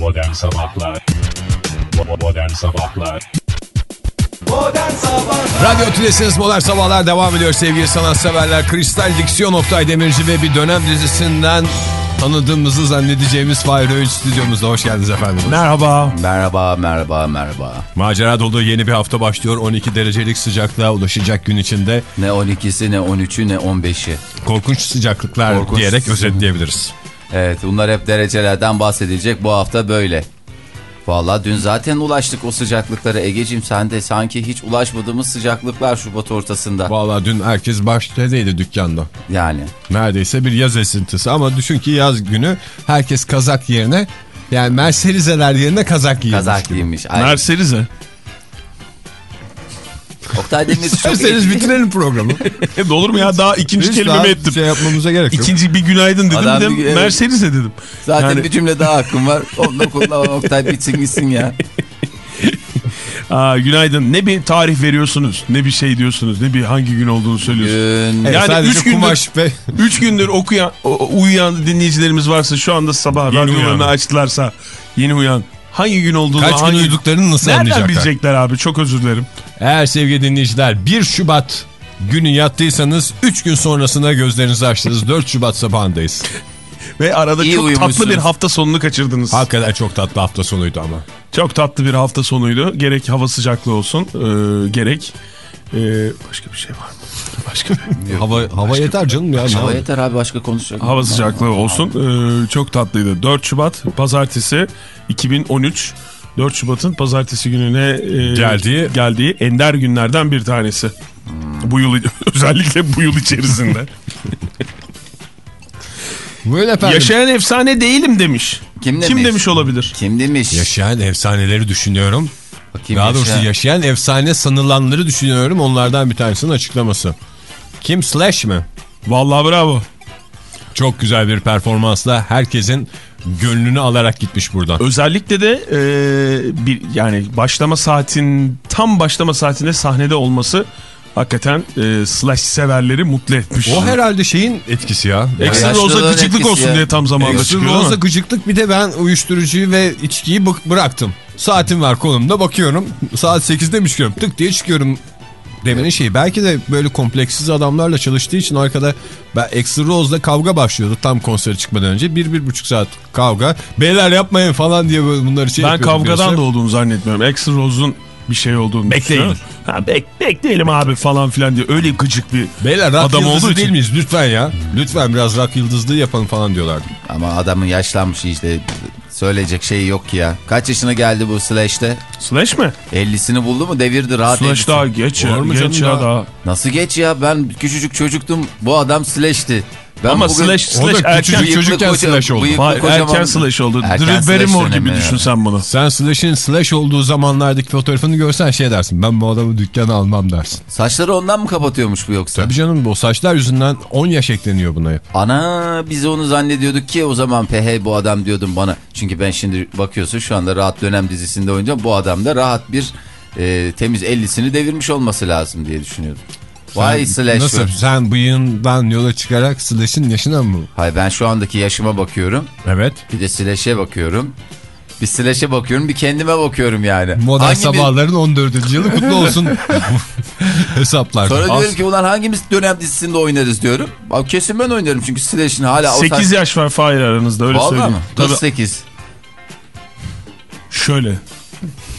Modern Sabahlar Modern Sabahlar Radyo Tülesi'niz Modern Sabahlar devam ediyor sevgili sanatseverler. Kristal Diksiyon Oktay Demirci ve bir dönem dizisinden tanıdığımızı zannedeceğimiz Fahir Öğüt stüdyomuzda. Hoş geldiniz efendim. Merhaba. Merhaba, merhaba, merhaba. Macera dolu yeni bir hafta başlıyor. 12 derecelik sıcaklığa ulaşacak gün içinde. Ne 12'si, ne 13'ü, ne 15'i. Korkunç sıcaklıklar Korkunç. diyerek özetleyebiliriz. Evet, bunlar hep derecelerden bahsedilecek. Bu hafta böyle. Valla dün zaten ulaştık o sıcaklıklara. Egeciğim sen de sanki hiç ulaşmadığımız sıcaklıklar Şubat ortasında. Vallahi dün herkes baştedeydi dükkanda. Yani. Neredeyse bir yaz esintisi ama düşün ki yaz günü herkes kazak yerine yani Mercedes'ler yerine kazak giymiş. Kazak giymiş. Mercedes'e. Oktay Demir çok İsterseniz bitirelim programı. Olur mu ya daha ikinci Hiç kelimemi daha ettim. Şey yapmamıza gerek yok. İkinci bir günaydın dedim Adam de bir- evet. Mercedes'e dedim. Zaten Yani- bir cümle daha hakkım var. Onu da kullan Oktay bitsin gitsin ya. Aa, günaydın. Ne bir tarih veriyorsunuz, ne bir şey diyorsunuz, ne bir hangi gün olduğunu söylüyorsunuz. Gün... Evet, Yani sadece üç gündür- kumaş ve Üç gündür okuyan, uyuyan dinleyicilerimiz varsa şu anda sabah Yeni radyolarını uyan. açtılarsa yeni uyan. Hangi gün olduğunu kaç gün hangi... uyuduklarını nasıl Nereden anlayacaklar? bilecekler abi çok özür dilerim. Eğer sevgili dinleyiciler 1 Şubat günü yattıysanız 3 gün sonrasına gözlerinizi açtınız. 4 Şubat sabahındayız. Ve arada İyi çok tatlı bir hafta sonunu kaçırdınız. Hakikaten çok tatlı hafta sonuydu ama. Çok tatlı bir hafta sonuydu. Gerek hava sıcaklığı olsun e, gerek e, başka bir şey var mı? Başka bir Hava hava yeter canım ya. Hava yeter abi başka konuşacak. hava sıcaklığı olsun. E, çok tatlıydı. 4 Şubat pazartesi 2013 4 Şubat'ın pazartesi gününe e, Geldiği- geldiği ender günlerden bir tanesi. Bu yıl özellikle bu yıl içerisinde. Böyle efendim. Yaşayan efsane değilim demiş. Kim Kim demiş? demiş olabilir? Kim demiş? Yaşayan efsaneleri düşünüyorum. Bakayım Daha doğrusu yaşa- yaşayan efsane sanılanları düşünüyorum. Onlardan bir tanesinin açıklaması. Kim Slash mi? Vallahi bravo. Çok güzel bir performansla herkesin gönlünü alarak gitmiş buradan. Özellikle de e, bir yani başlama saatin tam başlama saatinde sahnede olması hakikaten e, slash severleri mutlu etmiş. O herhalde şeyin etkisi ya. Ekstra Yaşlılığın Rose'a gıcıklık olsun ya. diye tam zamanda Ekstra çıkıyor Rose'a gıcıklık bir de ben uyuşturucuyu ve içkiyi bıraktım. Saatim var kolumda bakıyorum. Saat 8'de mi çıkıyorum? Tık diye çıkıyorum. Demenin şeyi. Belki de böyle kompleksiz adamlarla çalıştığı için arkada ben Extra Rose'la kavga başlıyordu tam konsere çıkmadan önce. Bir, bir buçuk saat kavga. Beyler yapmayın falan diye böyle bunları şey Ben kavgadan da olduğunu zannetmiyorum. Extra Rose'un bir şey olduğunu Bekleyin. Ha, bek, bekleyelim abi falan filan diye. Öyle gıcık bir Beyler rock adam olduğu değil miyiz? Lütfen ya. Lütfen biraz rock yıldızlığı yapalım falan diyorlardı. Ama adamın yaşlanmış işte söyleyecek şeyi yok ki ya. Kaç yaşına geldi bu Slash'te? Slash mi? 50'sini buldu mu devirdi rahat Slash 50'si. daha geç ya. Geç ya daha? daha. Nasıl geç ya ben küçücük çocuktum bu adam Slash'ti. Ben Ama bugün- Slash, O da Slash erken, küçücük çocukken koca- Slash oldu. erken Slash oldu. Drew Slash Barrymore gibi ya. düşün sen bunu. Sen Slash'in Slash olduğu zamanlardaki fotoğrafını görsen şey dersin. Ben bu adamı dükkana almam dersin. Saçları ondan mı kapatıyormuş bu yoksa? Tabii canım o saçlar yüzünden 10 yaş ekleniyor buna hep. Ana biz onu zannediyorduk ki o zaman pe bu adam diyordum bana. Çünkü ben şimdi bakıyorsun şu anda rahat dönem dizisinde oynayacağım. Bu adam da rahat bir e, temiz 50'sini devirmiş olması lazım diye düşünüyordum. Vay Slash. Nasıl? Sen bıyığından yola çıkarak Slash'in yaşına mı? Hayır ben şu andaki yaşıma bakıyorum. Evet. Bir de Slash'e bakıyorum. Bir Slash'e bakıyorum bir kendime bakıyorum yani. Modern Hangimiz- Sabahların 14. yılı kutlu olsun. Hesaplar. Sonra Az- diyorum ki ulan hangimiz dönem dizisinde oynarız diyorum. Abi kesin ben oynarım çünkü Slash'in hala o 8 yaş var Fahir aranızda öyle Vallahi söyleyeyim. mı? Tabii Nasıl 8? şöyle.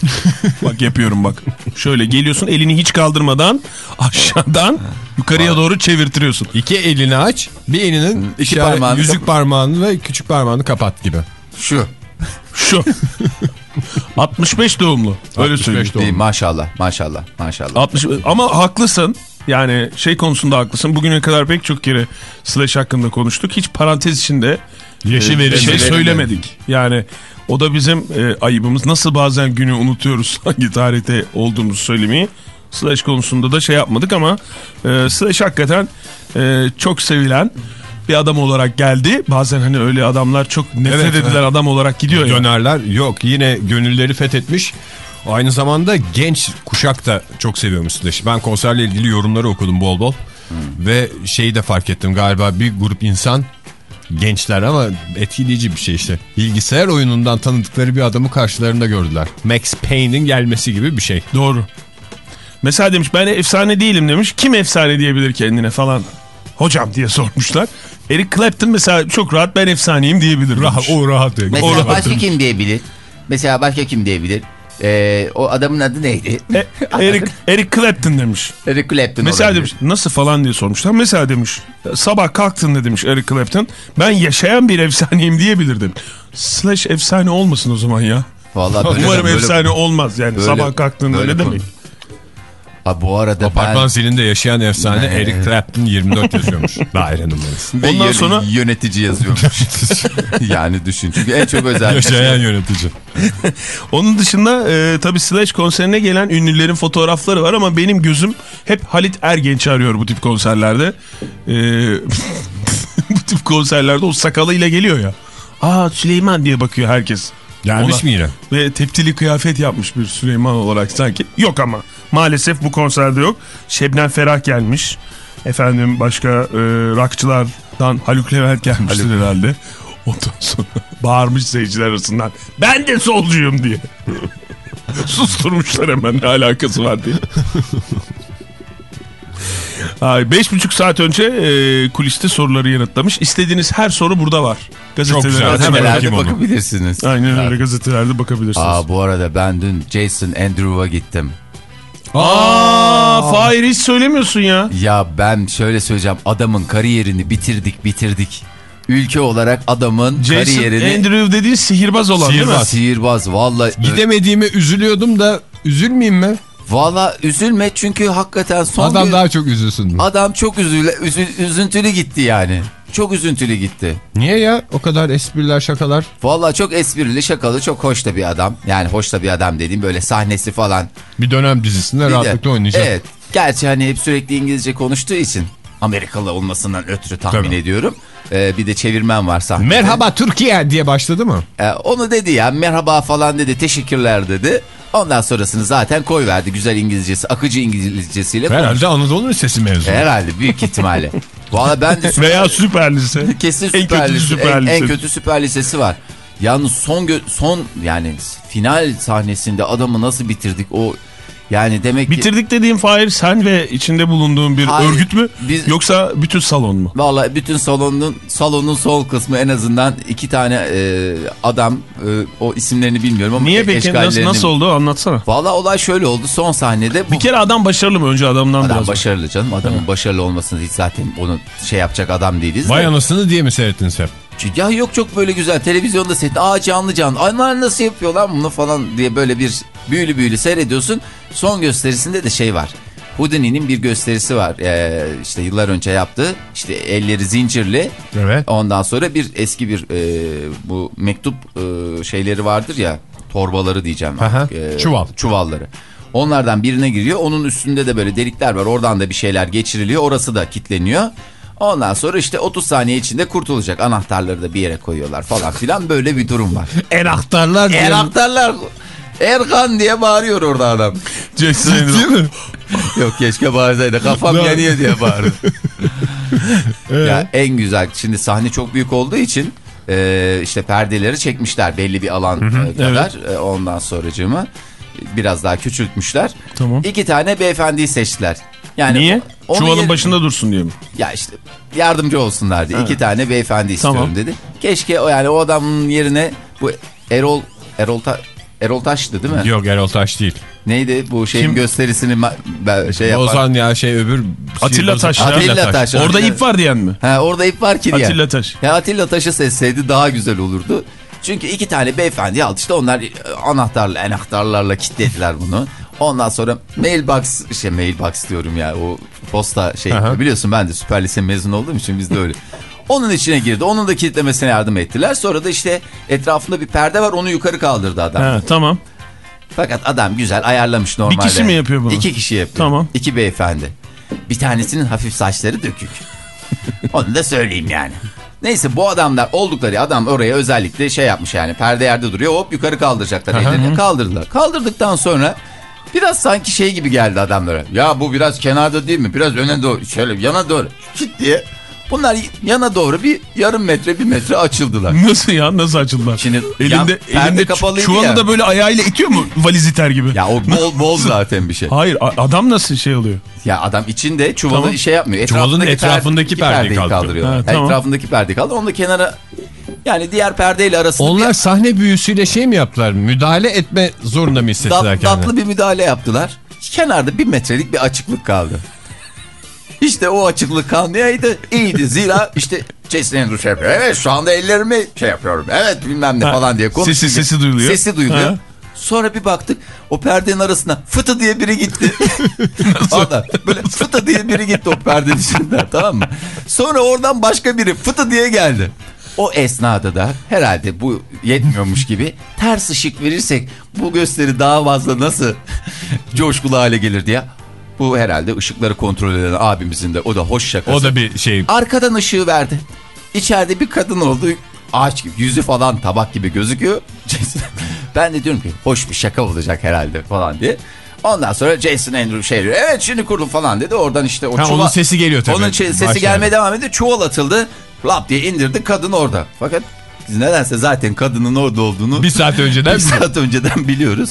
bak yapıyorum bak. Şöyle geliyorsun elini hiç kaldırmadan aşağıdan yukarıya doğru çevirtiriyorsun. İki elini aç. Bir elinin İki işaret- parmağını yüzük parmağını ve küçük parmağını kapat gibi. Şu. Şu. 65 doğumlu. Öyle 65 söyleyeyim. doğumlu. Değil, maşallah maşallah maşallah. 60 ama haklısın. Yani şey konusunda haklısın. Bugüne kadar pek çok kere Slash hakkında konuştuk. Hiç parantez içinde Yaşı e, verilmedi. şey verilmedi. söylemedik. Yani o da bizim e, ayıbımız. Nasıl bazen günü unutuyoruz hangi tarihte olduğumuzu söylemeyi. Slash konusunda da şey yapmadık ama e, Slash hakikaten e, çok sevilen bir adam olarak geldi. Bazen hani öyle adamlar çok nefret Evet, edilen adam olarak gidiyor ya. Dönerler yok yine gönülleri fethetmiş. Aynı zamanda genç kuşak da çok seviyormuş Slash. Ben konserle ilgili yorumları okudum bol bol. Ve şeyi de fark ettim galiba bir grup insan gençler ama etkileyici bir şey işte. Bilgisayar oyunundan tanıdıkları bir adamı karşılarında gördüler. Max Payne'in gelmesi gibi bir şey. Doğru. Mesela demiş ben efsane değilim demiş. Kim efsane diyebilir kendine falan. Hocam diye sormuşlar. Eric Clapton mesela çok rahat ben efsaneyim diyebilir. demiş. o rahat. Mesela Orada başka tabii. kim diyebilir? Mesela başka kim diyebilir? Ee, o adamın adı neydi? E, Eric, Eric Clapton demiş. Eric Clapton Mesela olabilir. demiş nasıl falan diye sormuşlar. Mesela demiş sabah kalktığında demiş Eric Clapton ben yaşayan bir efsaneyim diyebilirdim. Slash efsane olmasın o zaman ya. Vallahi böyle, Umarım böyle- efsane olmaz yani böyle- sabah kalktığında demek? konu- Ha, bu arada Apartman ben... zilinde yaşayan efsane Eric Clapton 24 yazıyormuş. Daire numarası. Ve Ondan yön- sonra- yönetici yazıyormuş. yani düşün çünkü en çok özel. Yaşayan yönetici. Onun dışında e, tabii Slash konserine gelen ünlülerin fotoğrafları var ama benim gözüm hep Halit Ergenç'i arıyor bu tip konserlerde. E, bu tip konserlerde o sakalıyla geliyor ya. Aa Süleyman diye bakıyor herkes. Gelmiş Ona- mi yine? Ve teptili kıyafet yapmış bir Süleyman olarak sanki. Yok ama maalesef bu konserde yok. Şebnem Ferah gelmiş. Efendim başka e, rockçılardan Haluk Levent gelmiştir herhalde. Ondan sonra bağırmış seyirciler arasından ben de solcuyum diye. Susturmuşlar hemen ne alakası var diye. Ay, beş buçuk saat önce e, kuliste soruları yanıtlamış. İstediğiniz her soru burada var. Hemen Gazetelerde bakabilirsiniz. Aynen öyle gazetelerde bakabilirsiniz. Aa bu arada ben dün Jason Andrew'a gittim. Aa, Fahir hiç söylemiyorsun ya. Ya ben şöyle söyleyeceğim adamın kariyerini bitirdik bitirdik. Ülke olarak adamın Jason kariyerini Andrew dediğin sihirbaz olan değil mi? Sihirbaz. sihirbaz vallahi Gidemediğime üzülüyordum da üzülmeyeyim mi? Valla üzülme çünkü hakikaten son Adam gün- daha çok üzülsün. adam çok üzüle, üzü- üzüntülü gitti yani. Çok üzüntülü gitti. Niye ya? O kadar espriler şakalar. Valla çok esprili, şakalı, çok hoş da bir adam. Yani hoş da bir adam dediğim böyle sahnesi falan. Bir dönem dizisinde Bir de- rahatlıkla oynayacak. Evet. Gerçi hani hep sürekli İngilizce konuştuğu için Amerikalı olmasından ötürü tahmin Tabii. ediyorum. Ee, bir de çevirmen var sahnede. Merhaba Türkiye diye başladı mı? Ee, onu dedi ya merhaba falan dedi teşekkürler dedi. Ondan sonrasını zaten koy verdi güzel İngilizcesi akıcı İngilizcesiyle. konuş- Herhalde Anadolu Lisesi mezunu. Herhalde büyük ihtimalle. Valla ben de Veya süper lise. kesin En süper kötü lise, süper en, en kötü süper lisesi var. Yalnız son son yani final sahnesinde adamı nasıl bitirdik o yani demek ki Bitirdik dediğin Fahir sen ve içinde bulunduğun bir Hayır, örgüt mü? biz- Yoksa bütün salon mu? Vallahi bütün salonun salonun sol kısmı en azından iki tane e, adam e, o isimlerini bilmiyorum ama Niye peki? Nasıl, eşkallerini- nasıl oldu anlatsana. Vallahi olay şöyle oldu son sahnede bu Bir kere adam başarılı mı? Önce adamdan adam biraz. başarılı canım adamın başarılı olmasını hiç zaten onu şey yapacak adam değiliz. de. Vay anasını diye mi seyrettiniz hep? Ya yok çok böyle güzel televizyonda seyret. Aa canlı canlı. Lan nasıl yapıyorlar bunu falan diye böyle bir büyülü büyülü seyrediyorsun. Son gösterisinde de şey var. Houdini'nin bir gösterisi var. Ee, işte yıllar önce yaptığı. İşte elleri zincirli. Evet. Ondan sonra bir eski bir e, bu mektup e, şeyleri vardır ya. Torbaları diyeceğim. Aha, çuval. Çuvalları. Onlardan birine giriyor. Onun üstünde de böyle delikler var. Oradan da bir şeyler geçiriliyor. Orası da kilitleniyor. Ondan sonra işte 30 saniye içinde kurtulacak. Anahtarları da bir yere koyuyorlar falan filan. Böyle bir durum var. Enahtarlar diye. Anahtarlar Erkan diye bağırıyor orada adam. Jason Andrew. mi? Yok keşke bağırsaydı. Kafam yanıyor diye bağırdı. ya en güzel. Şimdi sahne çok büyük olduğu için e, işte perdeleri çekmişler belli bir alan e, kadar. E, ondan sonracığımı biraz daha küçültmüşler. Tamam. İki tane beyefendiyi seçtiler. Yani Niye? Çuvalın yerine- başında dursun diye mi? Ya işte yardımcı olsunlar diye. İki tane beyefendi istiyorum Tamam. dedi. Keşke o yani o adamın yerine bu Erol Erol Ta- Erol Taş'tı değil mi? Yok Erol Taş değil. Neydi bu şeyin Kim? gösterisini şey yapan. Ozan ya şey öbür... Atilla Taş ya. Atilla Taş. Orada Atilla- ip var diyen mi? Ha, orada ip var ki diye. Atilla Taş. Ya Atilla Taş'ı seçseydi daha güzel olurdu. Çünkü iki tane beyefendi aldı işte onlar e, anahtarla anahtarlarla kilitlediler bunu. Ondan sonra mailbox şey mailbox diyorum ya o posta şey Aha. biliyorsun ben de süper lise mezun olduğum için bizde öyle. Onun içine girdi. Onun da kilitlemesine yardım ettiler. Sonra da işte etrafında bir perde var onu yukarı kaldırdı adam. Ha, tamam. Fakat adam güzel ayarlamış normalde. kişi mi yapıyor bunu? İki kişi yapıyor. Tamam. İki beyefendi. Bir tanesinin hafif saçları dökük. Onu da söyleyeyim yani. Neyse bu adamlar oldukları adam oraya özellikle şey yapmış yani perde yerde duruyor hop yukarı kaldıracaklar ellerini kaldırdılar. Kaldırdıktan sonra biraz sanki şey gibi geldi adamlara. Ya bu biraz kenarda değil mi? Biraz öne doğru şöyle yana doğru Şit diye Bunlar yana doğru bir yarım metre bir metre açıldılar. Nasıl ya nasıl açıldılar? Şimdi elinde, elinde kapalıydı çuvalı ya. da böyle ayağıyla itiyor mu valiz iter gibi? Ya o bol bol zaten bir şey. Hayır adam nasıl şey oluyor? Ya adam içinde çuvalı Tamam. şey yapmıyor. Çuvalın Etrafındaki etrafındaki perde- perdeyi perdeyi kaldırıyor. kaldırıyor. Ha, tamam. Etrafındaki perdeyi kaldırıyor. Onu da kenara yani diğer perdeyle arasında Onlar bir sahne büyüsüyle şey mi yaptılar? Müdahale etme zorunda mı hissettiler dat- kendini? tatlı bir müdahale yaptılar. Kenarda bir metrelik bir açıklık kaldı. İşte o açıklık kalmayaydı iyiydi. Zira işte Andrews şey yapıyor. Evet şu anda ellerimi şey yapıyorum. Evet bilmem ne Ha, falan diye konuşuyor. sesi- sesi duyuluyor. Sesi duyuluyor. Ha. Sonra bir baktık o perdenin arasına fıtı diye biri gitti. Valla böyle fıtı diye biri gitti o perdenin içinden tamam mı? Sonra oradan başka biri fıtı diye geldi. O esnada da herhalde bu yetmiyormuş gibi ters ışık verirsek bu gösteri daha fazla nasıl coşkulu hale gelir diye. Bu herhalde ışıkları kontrol eden abimizin de o da hoş şakası. O da bir şey. Arkadan ışığı verdi. İçeride bir kadın oldu. Ağaç gibi yüzü falan tabak gibi gözüküyor. Ben de diyorum ki hoş bir şaka olacak herhalde falan diye. Ondan sonra Jason Andrew şey diyor. Evet şimdi kurdum falan dedi. Oradan işte o Ha, çuval. onun sesi geliyor tabii. Onun çe- sesi Başlayalım. gelmeye devam ediyor. Çuval atıldı. Lap diye indirdi kadın orada. Fakat biz nedense zaten kadının orada olduğunu Bir saat önceden bir saat önceden biliyoruz.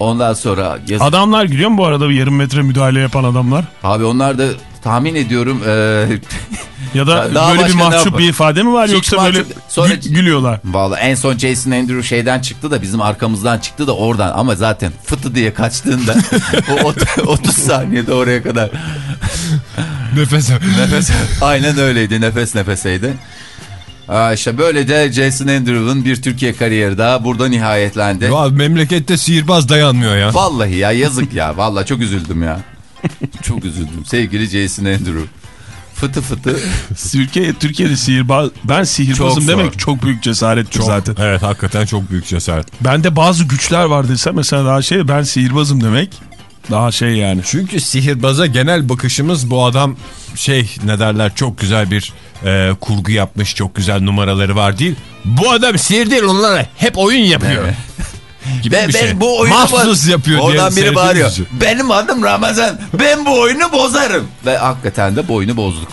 Ondan sonra yazık. Adamlar gülüyor mu bu arada bir yarım metre müdahale yapan adamlar? Abi onlar da tahmin ediyorum eee Ya da Daha böyle bir mahcup bir ifade mi var Hiç yoksa böyle mahcup- Sonra- gü- gülüyorlar? Vallahi en son Jason Andrew şeyden çıktı da bizim arkamızdan çıktı da oradan ama zaten fıtı diye kaçtığında o ot- 30 saniyede oraya kadar nefes nefes aynen öyleydi nefes nefeseydi. Aa işte böyle de Jason Andrew'ın bir Türkiye kariyeri daha burada nihayetlendi. Ya memlekette sihirbaz dayanmıyor ya. Vallahi ya yazık ya vallahi çok üzüldüm ya. Çok üzüldüm sevgili Jason Andrew. Fıtı fıtı. Türkiye Türkiye'de sihirbaz ben sihirbazım Çok zor. demek çok büyük cesarettir zaten. Evet hakikaten çok büyük cesaret. Bende bazı güçler var dese mesela daha şey ben sihirbazım demek daha şey yani. Çünkü sihirbaza genel bakışımız bu adam şey ne derler çok güzel bir e, kurgu yapmış çok güzel numaraları var değil. Bu adam sihir değil onlara hep oyun yapıyor. Evet. Gibi Ben, bir ben şey. bu oyunu Mahsus yapıyor Oradan biri bağırıyor. üzücü. Benim adım Ramazan. Ben bu oyunu bozarım. Ve hakikaten de bu oyunu bozduk.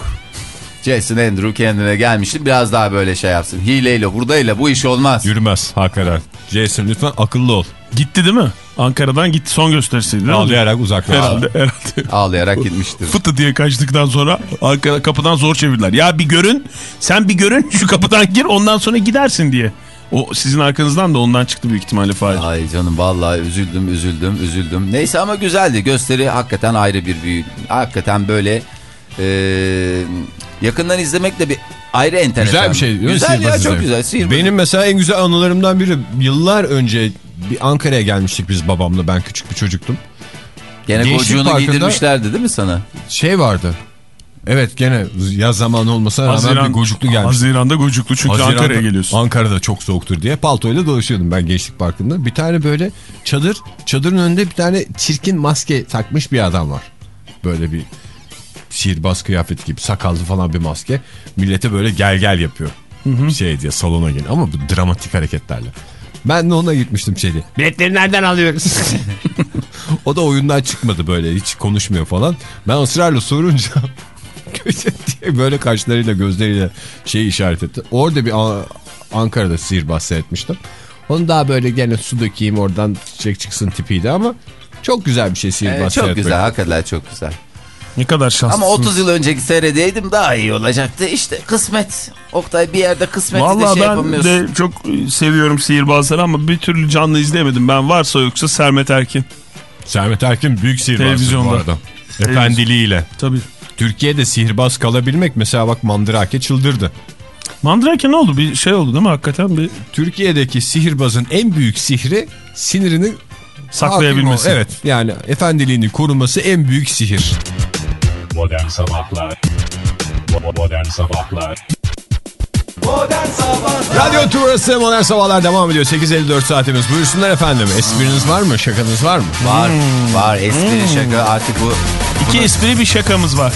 Jason Andrew kendine gelmişti. Biraz daha böyle şey yapsın. Hileyle, hurdayla bu iş olmaz. Yürümez hakikaten. Jason lütfen akıllı ol. Gitti değil mi? Ankara'dan gitti son gösterisiydi? Ağlayarak uzaklaştı. Herhalde, herhalde. Ağlayarak gitmiştir. Fıtı diye kaçtıktan sonra Ankara kapıdan zor çevirdiler. Ya bir görün sen bir görün şu kapıdan gir ondan sonra gidersin diye. O sizin arkanızdan da ondan çıktı büyük ihtimalle Fahir. Ay canım vallahi üzüldüm, üzüldüm, üzüldüm. Neyse ama güzeldi. Gösteri hakikaten ayrı bir büyü. Hakikaten böyle e, yakından izlemek de bir ayrı enteresan. Güzel bir şey? Güzel ya çok güzel. Benim mesela en güzel anılarımdan biri yıllar önce bir Ankara'ya gelmiştik biz babamla ben küçük bir çocuktum. Gene Gençlik gocuğunu Parkı'nda- giydirmişlerdi değil mi sana? Şey vardı. Evet gene yaz zamanı olmasına rağmen bir gocuklu gelmiş. Haziran'da gocuklu çünkü Haziran'da- Ankara'ya geliyorsun. Ankara'da çok soğuktur diye paltoyla dolaşıyordum ben Gençlik Parkı'nda. Bir tane böyle çadır, çadırın önünde bir tane çirkin maske takmış bir adam var. Böyle bir sihirbaz kıyafeti gibi sakallı falan bir maske. Millete böyle gel gel yapıyor. Şey diye salona gel ama bu dramatik hareketlerle. Ben de ona gitmiştim şey diye. Biletleri nereden alıyoruz? o da oyundan çıkmadı böyle hiç konuşmuyor falan. Ben ısrarla sorunca köşe diye böyle kaşlarıyla gözleriyle şey işaret etti. Orada bir Ankara'da sihirbaz seyretmiştim. Onu daha böyle gene su dökeyim oradan çiçek çıksın tipiydi ama çok güzel bir şey sihirbaz Evet, çok seyretmek. güzel hakikaten çok güzel. Ne kadar şanslısın. Ama 30 yıl önceki seyredeydim daha iyi olacaktı. İşte kısmet. Oktay bir yerde kısmeti de Valla şey ben yapamıyorsun. de çok seviyorum sihirbazları ama bir türlü canlı izleyemedim. Ben varsa yoksa Sermet Erkin. Sermet Erkin büyük sihirbaz bu Televizyonda. arada. Efendiliğiyle. Tabii. Türkiye'de sihirbaz kalabilmek mesela bak Mandrake çıldırdı. Mandrake ne oldu? Bir şey oldu değil mi hakikaten? Bir Türkiye'deki sihirbazın en büyük sihri sinirini saklayabilmesi. Evet yani efendiliğini koruması en büyük sihir. Modern Sabahlar Bo- Modern Sabahlar Radyo Turası Modern Sabahlar devam ediyor. 8.54 saatimiz. Buyursunlar efendim. Espriniz var mı? Şakanız var mı? Var Hmm. var espri şaka artık bu. İki espri bir şakamız var.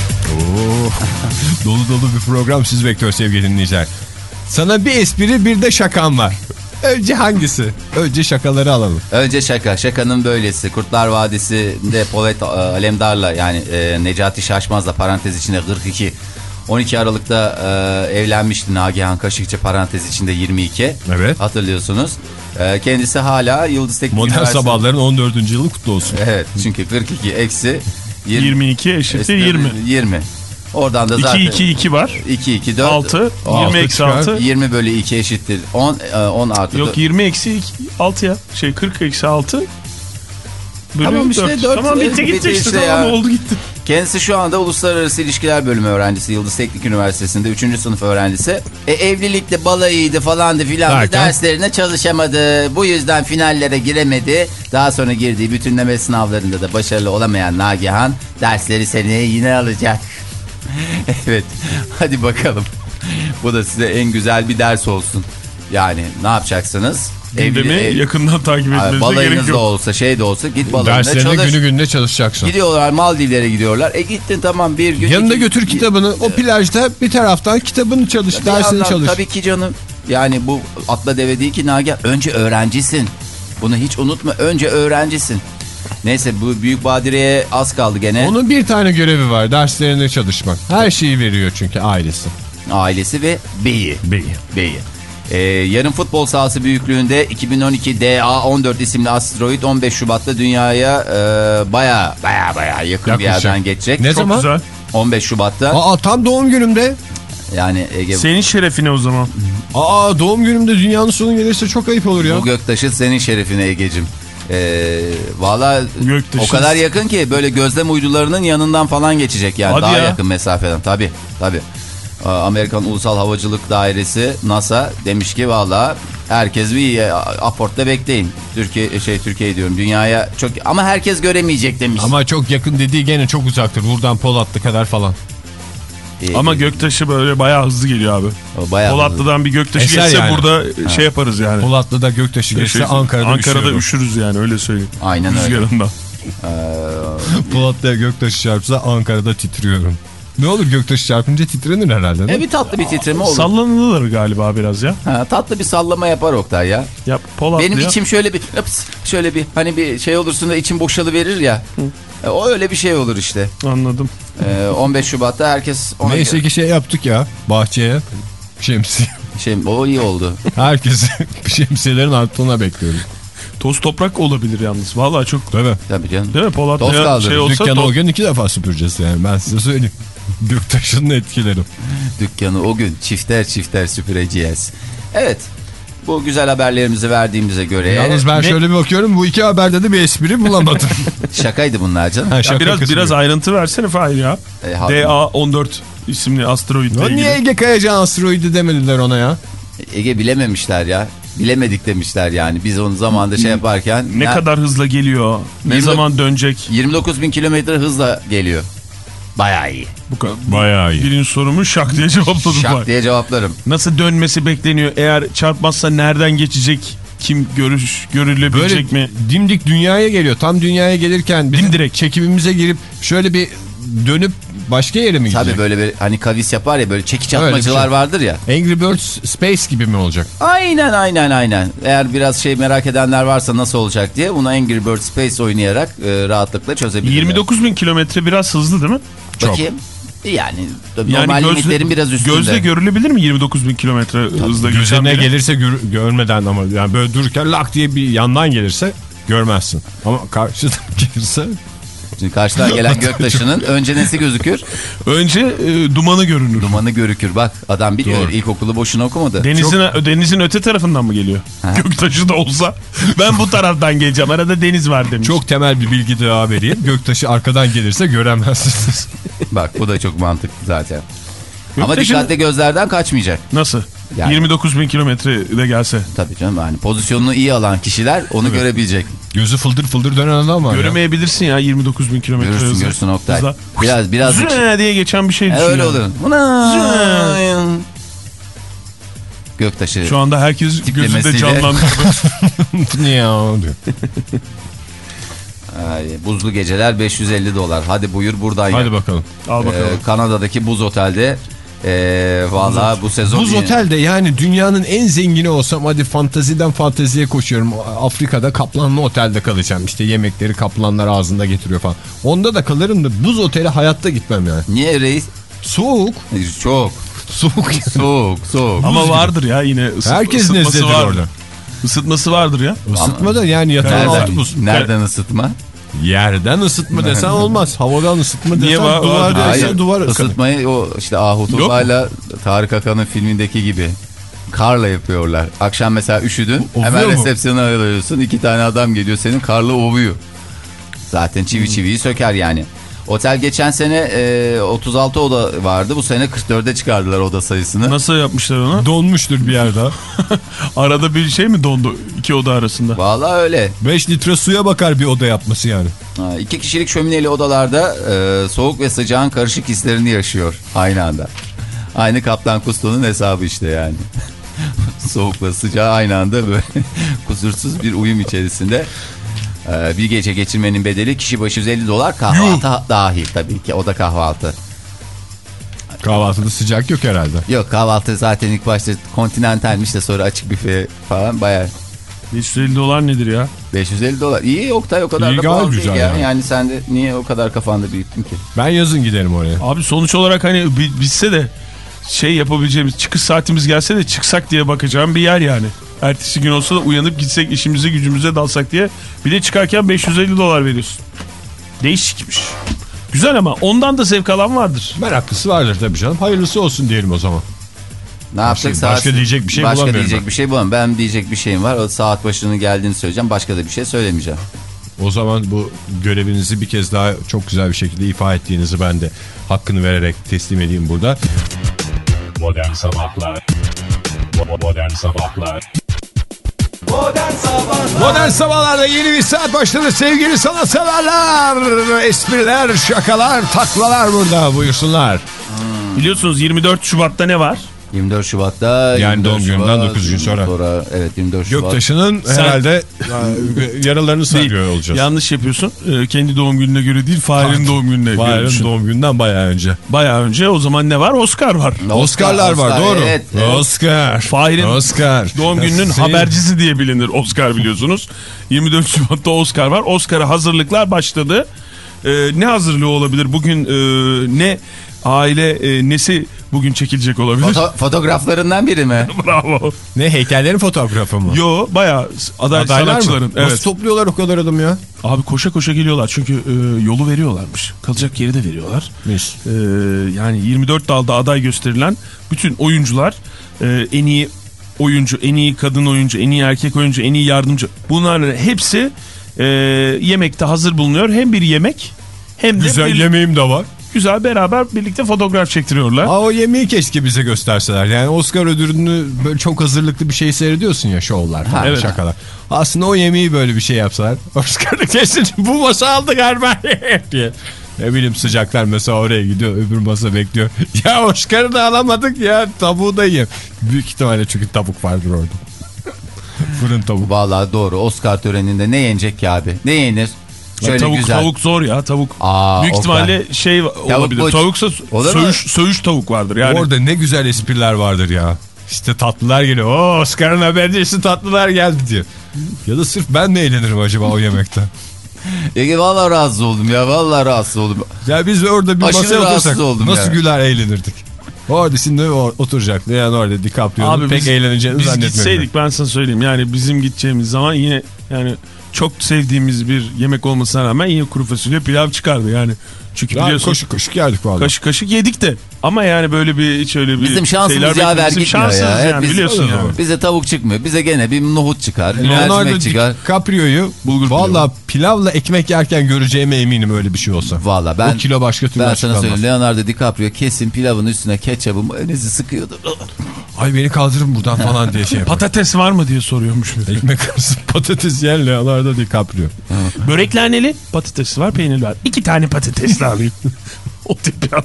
dolu dolu bir program siz bekliyor sevgili dinleyiciler. Sana bir espri bir de şakan var. Önce hangisi? Önce şakaları alalım. Önce şaka. Şakanın böylesi. Kurtlar Vadisi'nde Polat e, Alemdar'la yani e, Necati Şaşmaz'la parantez içinde 42 12 Aralık'ta e, evlenmişti Nagihan Kaşıkçı parantez içinde 22. Evet. Hatırlıyorsunuz. E, kendisi hala Yıldız Teknik Modern Üniversitesi- sabahların 14. yılı kutlu olsun. Evet çünkü 42 eksi 20. 22 eşittir 20. 20. Oradan da 2 zaten 2 2 var. 2 2 4 6 20 Altı eksi çıkar. 6. 20 bölü 2 eşittir 10 e, 10 artı Yok dört. 20 eksi 6 ya. Şey 40 eksi 6. Bölü Tamam işte dört. dört. Tamam bitti gitti Bitti işte, işte tamam ya. oldu gitti. Kendisi şu anda Uluslararası İlişkiler Bölümü öğrencisi Yıldız Teknik Üniversitesi'nde 3. sınıf öğrencisi. E, evlilikte balayıydı falandı filan derslerine çalışamadı. Bu yüzden finallere giremedi. Daha sonra girdiği bütünleme sınavlarında da başarılı olamayan Nagihan dersleri seneye yine alacak. evet hadi bakalım. Bu da size en güzel bir ders olsun. Yani ne yapacaksınız? Gündemi ev- yakından takip etmenize gerek balayınız da yok. olsa şey de olsa git balayına Derslerine çalış. günü gününe çalışacaksın. Gidiyorlar Maldivlere gidiyorlar. E gittin tamam bir gün. Yanında iki- götür kitabını. O plajda bir taraftan kitabını çalış, Bir dersini yandan çalış. Tabii ki canım. Yani bu atla deve değil ki Nagihan. Önce öğrencisin. Bunu hiç unutma. Önce öğrencisin. Neyse bu büyük badireye az kaldı gene. Onun bir tane görevi var. Derslerine çalışmak. Her şeyi veriyor çünkü ailesi. Ailesi ve beyi. Beyi. Beyi. Ee, yarın futbol sahası büyüklüğünde 2012 DA14 isimli asteroid 15 Şubat'ta dünyaya e, baya baya baya yakın bir Yaklaşacak. yerden geçecek. Ne Çok zaman? güzel. 15 Şubat'ta. Aa tam doğum günümde. Yani Ege Senin şerefine o zaman. Aa doğum günümde dünyanın sonu gelirse çok ayıp olur ya. bu göktaşı senin şerefine Ege'cim. Ee, Valla o kadar yakın ki böyle gözlem uydularının yanından falan geçecek yani Hadi daha ya. yakın mesafeden tabi tabi. Amerikan Ulusal Havacılık Dairesi NASA demiş ki valla herkes bir e, aportta bekleyin. Türkiye şey Türkiye diyorum dünyaya çok ama herkes göremeyecek demiş. Ama çok yakın dediği gene çok uzaktır. Buradan Polatlı kadar falan. Ee, Ama göktaşı böyle bayağı hızlı geliyor abi. bayağı Polatlı'dan bir göktaşı Eser geçse yani. burada şey yaparız yani. Polatlı'da göktaşı geçse Şey, Ankara'da, Ankara'da üşüyorum. üşürüz yani öyle söyleyeyim. Aynen öyle. Rüzgarından. Polatlı'ya göktaşı çarpsa Ankara'da titriyorum. Ne olur göktaşı çarpınca titrenir herhalde. E bir tatlı bir titreme olur. Sallanılır galiba biraz ya. Ha, tatlı bir sallama yapar Oktay ya. Yap Polatlı Benim ya. içim şöyle bir hıps, şöyle bir hani bir şey olursun da içim boşalı verir ya. E, O öyle bir şey olur işte. Anladım. E, 15 Şubat'ta herkes ona Neyse ki şey yaptık ya bahçeye. Şemsiye. şey o iyi oldu. Herkesi şemsiyelerin altına bekliyoruz. Toz toprak olabilir yalnız. Vallahi çok Tabii. Tabii canım. değil mi Toz Polatlı'ya kaldırır. şey olsa Dükkanı to- o gün iki defa süpüreceğiz yani ben size söyleyeyim. Göktaşı'nın etkileri. Dükkanı o gün çifter çifter süpüreceğiz. Evet. Bu güzel haberlerimizi verdiğimize göre Yalnız ben ne- şöyle bir bakıyorum bu iki haberde de bir espri bulamadım. şakaydı bunlar canım. Ha, Ya şaka biraz kısmı biraz ayrıntı versene Fahir ya. E, ha- DA14 isimli asteroidle Ya ilgili. Niye Ege Kayacan asteroidi demediler ona ya? Ege bilememişler ya. Bilemedik demişler yani. Biz onu zamanında şey yaparken. Ne Ya- kadar hızla geliyor? Ne Yirmi- zaman dönecek? 29 bin kilometre hızla geliyor. Bayağı iyi. Bu kadar. Bayağı iyi. Birinci sorumu şak diye cevapladım. Şak diye cevaplarım. Nasıl dönmesi bekleniyor? Eğer çarpmazsa nereden geçecek? Kim görüş görülebilecek Böyle mi? dimdik dünyaya geliyor. Tam dünyaya gelirken bizim Dimdirek. çekimimize girip şöyle bir dönüp başka yere mi gidecek? Tabii böyle bir hani kavis yapar ya böyle çekiç atmacılar şey. vardır ya. Angry Birds Space gibi mi olacak? Aynen aynen aynen. Eğer biraz şey merak edenler varsa nasıl olacak diye bunu Angry Birds Space oynayarak e, rahatlıkla çözebilirler. 29 bin kilometre biraz hızlı değil mi? Bakayım. Yani normal gözle- limitlerin biraz üstünde. Gözle görülebilir mi 29 bin kilometre hızla Gözüne biri? gelirse gör- görmeden ama yani böyle dururken lak diye bir yandan gelirse görmezsin. Ama karşıdan gelirse Şimdi karşıdan gelen göktaşının önce nesi gözükür? Önce e, dumanı görünür. Dumanı görükür. Bak adam biliyor. Doğru. İlkokulu boşuna okumadı. Denizin, denizin öte tarafından mı geliyor? Göktaşı da olsa ben bu taraftan geleceğim. Arada deniz var demiş. çok temel bir bilgi daha vereyim. Göktaşı arkadan gelirse göremezsiniz. Bak bu da çok mantıklı zaten. Ama Göktaşın- dikkatli gözlerden kaçmayacak. Nasıl? Yani- 29 bin kilometre de gelse. Tabii canım yani pozisyonunu iyi alan kişiler onu görebilecek. Gözü fıldır fıldır dönen adam var ya. Göremeyebilirsin ya 29 bin kilometre Görürsün hızla. görürsün Oktay. Hızla. Biraz biraz Zıı diye geçen bir şey E, düşün. öyle yani. olur. Ulan. Göktaşı. Şu anda herkes gözünde canlandı. Ya diyor. Ay, buzlu geceler 550 dolar. Hadi buyur buradan Hadi yak. bakalım. Al bakalım. Ee, Kanada'daki buz otelde ee, valla bu sezon Buz yeni- otelde yani dünyanın en zengini olsam hadi fantaziden fanteziye koşuyorum. Afrika'da kaplanlı otelde kalacağım. İşte yemekleri kaplanlar ağzında getiriyor falan. Onda da kalırım da buz otele hayatta gitmem yani. Niye reis? Soğuk. Çok Soğuk. soğuk soğuk. Ama vardır ya yine ısıt, Herkes ısıtması nezledir vardır. orada. Isıtması vardır ya. Isıtma da yani yatağın altı buz. nereden ısıtma? Yerden ısıtma desen olmaz. Havadan ısıtma desen Niye var- duvar desen Hayır duvar ısıtmayı o işte Ahutuba'yla Tarık Akan'ın filmindeki gibi karla yapıyorlar. Akşam mesela üşüdün O- hemen resepsiyona alıyorsun iki tane adam geliyor senin karla ovuyor. Zaten çivi çiviyi söker yani. Otel geçen sene e, 36 oda vardı. Bu sene 44'e çıkardılar oda sayısını. Nasıl yapmışlar onu? Donmuştur bir yerde. Arada bir şey mi dondu iki oda arasında? Vallahi öyle. 5 litre suya bakar bir oda yapması yani. Ha, iki kişilik şömineli odalarda e, soğuk ve sıcağın karışık hislerini yaşıyor aynı anda. Aynı Kaptan Kusto'nun hesabı işte yani. soğuk ve sıcağı aynı anda böyle kusursuz bir uyum içerisinde. E, bir gece geçirmenin bedeli kişi başı 150 dolar kahvaltı dahil tabii ki o da kahvaltı. Kahvaltıda sıcak yok herhalde. Yok kahvaltı zaten ilk başta kontinentalmiş de sonra açık büfe falan bayağı 550 dolar nedir ya? 550 dolar. İyi Oktay o kadar İyi, da pahalı güzel değil ya. yani. Yani sen de niye o kadar kafanda büyüttün ki? Ben yazın giderim oraya. Abi sonuç olarak hani bi- bitse de şey yapabileceğimiz çıkış saatimiz gelse de çıksak diye bakacağım bir yer yani. Ertesi gün olsa da uyanıp gitsek işimize gücümüze dalsak diye. Bir de çıkarken 550 dolar veriyorsun. Değişikmiş. Güzel ama ondan da zevk alan vardır. Meraklısı vardır tabii canım. Hayırlısı olsun diyelim o zaman. Ne yapacak başka saat? diyecek bir şey Başka bulamıyorum diyecek ben. bir şey bulamam. Ben diyecek bir şeyim var. O saat başının geldiğini söyleyeceğim. Başka da bir şey söylemeyeceğim. O zaman bu görevinizi bir kez daha çok güzel bir şekilde ifade ettiğinizi ben de hakkını vererek teslim edeyim burada. Modern Sabahlar Bo- Modern Sabahlar Modern sabahlarda yeni bir saat başladı sevgili sanatseverler. Espriler, şakalar, taklalar burada buyursunlar. Biliyorsunuz 24 Şubat'ta ne var? 24 Şubat'ta. Yani 24 doğum gününden Şubat, dokuz gün sonra. Evet 24 Şubat. Göktaşı'nın Sen- herhalde yaralarını sarıyor olacağız. Yanlış yapıyorsun. Ee, kendi doğum gününe göre değil Fahir'in doğum gününe göre düşün. doğum gününden bayağı önce. Bayağı önce o zaman ne var? Oscar var. Oscar'lar var Oscar, doğru. Evet, evet. Oscar. Fahir'in Oscar. Doğum gününün Senin- habercisi diye bilinir Oscar biliyorsunuz. 24 Şubat'ta Oscar var. Oscar'a hazırlıklar başladı. Ee, ne hazırlığı olabilir? Bugün e, ne aile e, nesi bugün çekilecek olabilir? Foto- fotoğraflarından biri mi? Bravo. Ne heykellerin fotoğrafı mı? Yo bayağı aday Adaylar sanatçıların. mı? Evet. Nasıl topluyorlar o kadar adam ya? Abi koşa koşa geliyorlar çünkü e, yolu veriyorlarmış. Kalacak yeri de veriyorlar. Mis. Ee, yani 24 dalda aday gösterilen bütün oyuncular e, en iyi oyuncu, en iyi kadın oyuncu, en iyi erkek oyuncu, en iyi yardımcı bunların hepsi e, yemekte hazır bulunuyor. Hem bir yemek hem de Güzel bir- yemeğim de var. Güzel beraber birlikte fotoğraf çektiriyorlar. Aa, o yemeği keşke bize gösterseler. Yani Oscar ödülünü böyle çok hazırlıklı bir şey seyrediyorsun ya şovlar falan Evet. şakalar. Aslında o yemeği böyle bir şey yapsalar. Oscar'ı kesin bu masa aldı galiba diye. Ne bileyim sıcaklar mesela oraya gidiyor öbür masa bekliyor. Ya Oscar'ı da alamadık ya tavuğu da yiyeyim. Büyük ihtimalle çünkü tavuk vardır orada. Fırın tavuk. Vallahi doğru. Oscar töreninde ne yenecek ki abi? Ne yenir? Şöyle tavuk güzel. tavuk zor ya tavuk. Aa, Büyük ihtimalle şey olabilir. bu- Tavuksa O da mı? söğüş, söğüş tavuk vardır yani. Orada ne güzel espriler vardır ya. İşte tatlılar geliyor. Oo Oscar'ın habercisi tatlılar geldi diyor. Ya da sırf ben mi eğlenirim acaba o yemekte? Ege vallahi rahatsız oldum ya. Vallahi rahatsız oldum. Ya biz orada bir Aşırı masaya otursak oldum nasıl ya. güler eğlenirdik. Orada şimdi o- oturacak. Leonardo DiCaprio'nun pek biz- eğleneceğini biz zannetmiyorum. gitseydik ben sana söyleyeyim yani bizim gideceğimiz zaman yine yani çok sevdiğimiz bir yemek olmasına rağmen yine kuru fasulye pilav çıkardı yani. Çünkü Ya biliyorsun koşuk koşuk geldik valla. kaşık kaşık yedik de ama yani böyle bir hiç öyle bir Bizim şansımız şeyler yaver gitmiyor ya. yani biz- biliyorsun yani. Bize tavuk çıkmıyor. Bize gene bir nohut çıkar. Leonardo çıkar. DiCaprio'yu Bulgur valla pilavla ekmek yerken göreceğime eminim öyle bir şey olsa. Valla ben o kilo başka türlü ben sana söyleyeyim Leonardo DiCaprio kesin pilavın üstüne ketçabı mayonezi sıkıyordu. Ay beni kaldırın buradan falan diye şey. Patates var mı diye soruyormuş. Ekmek arası patates yiyen Leonardo DiCaprio. Börekler neli? Patates var peynir var. İki tane patates alayım. o tip bir adam.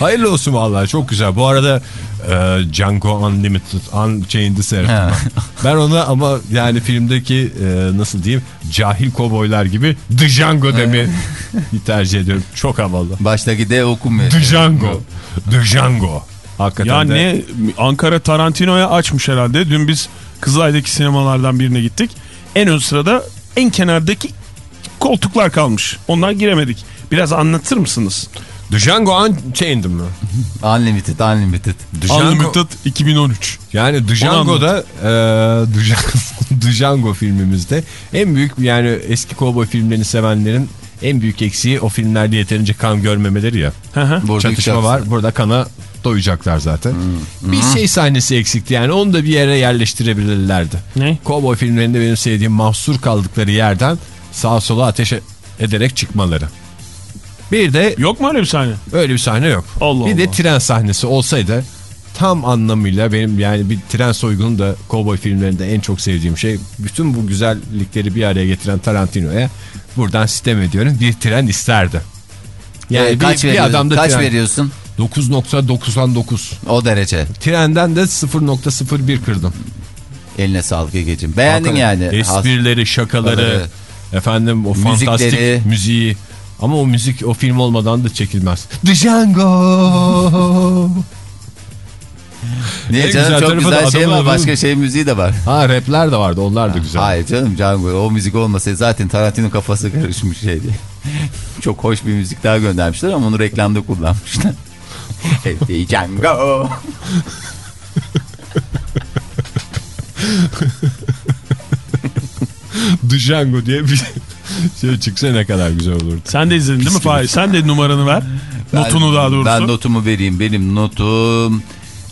Hayırlı olsun vallahi çok güzel. Bu arada e, Django Unlimited, Unchained'ı seyrettim ben. Ben ona ama yani filmdeki e, nasıl diyeyim cahil kovboylar gibi Django demeyi tercih ediyorum. Çok havalı. Baştaki D okunmuyor. Django. Django. Hakikaten Ya de. ne Ankara Tarantino'ya açmış herhalde. Dün biz Kızılay'daki sinemalardan birine gittik. En ön sırada en kenardaki koltuklar kalmış. Onlar giremedik. Biraz anlatır mısınız? Django Unchained mı? Unlimited, unlimited. Django, Unlimited 2013. yani Django'da e, Django, Django filmimizde en büyük yani eski kovboy filmlerini sevenlerin en büyük eksiği o filmlerde yeterince kan görmemeleri ya. Hı hı. Burada Çatışma var. Burada kana doyacaklar zaten. Bir şey sahnesi eksikti yani. Onu da bir yere yerleştirebilirlerdi. Ne? Kovboy filmlerinde benim sevdiğim mahsur kaldıkları yerden sağa sola ateş ederek çıkmaları. Bir de Yok mu öyle bir sahne? öyle bir sahne yok. Allah bir de tren sahnesi olsaydı tam anlamıyla benim yani bir tren soygunu da kovboy filmlerinde en çok sevdiğim şey. Bütün bu güzellikleri bir araya getiren Tarantino'ya buradan sistem ediyorum. Bir tren isterdi. Yani Ee, bir, kaç bir veriyorsun? adamda Kaç tren- veriyorsun? 9.99. O derece. Trenden de 0.01 kırdım. Eline sağlık Ege'ciğim. Beğendin Hakikaten. yani. Esprileri, şakaları, Şakaları. Efendim o Müzikleri. fantastik müziği. Ama o müzik o film olmadan da çekilmez. Django. Niye En canım güzel çok güzel şey var. Başka şey müziği de var. Ha rapler de vardı onlar da güzel. Hayır canım Django o müzik olmasaydı zaten Tarantino kafası karışmış şeydi. Çok hoş bir müzik daha göndermişler ama onu reklamda kullanmışlar. Hey Django. Django diye bir şey çıksa ne kadar güzel olurdu. Sen de izledin değil mi Fahir? Sen de numaranı ver. Notunu daha doğrusu. Ben notumu vereyim. Benim notum...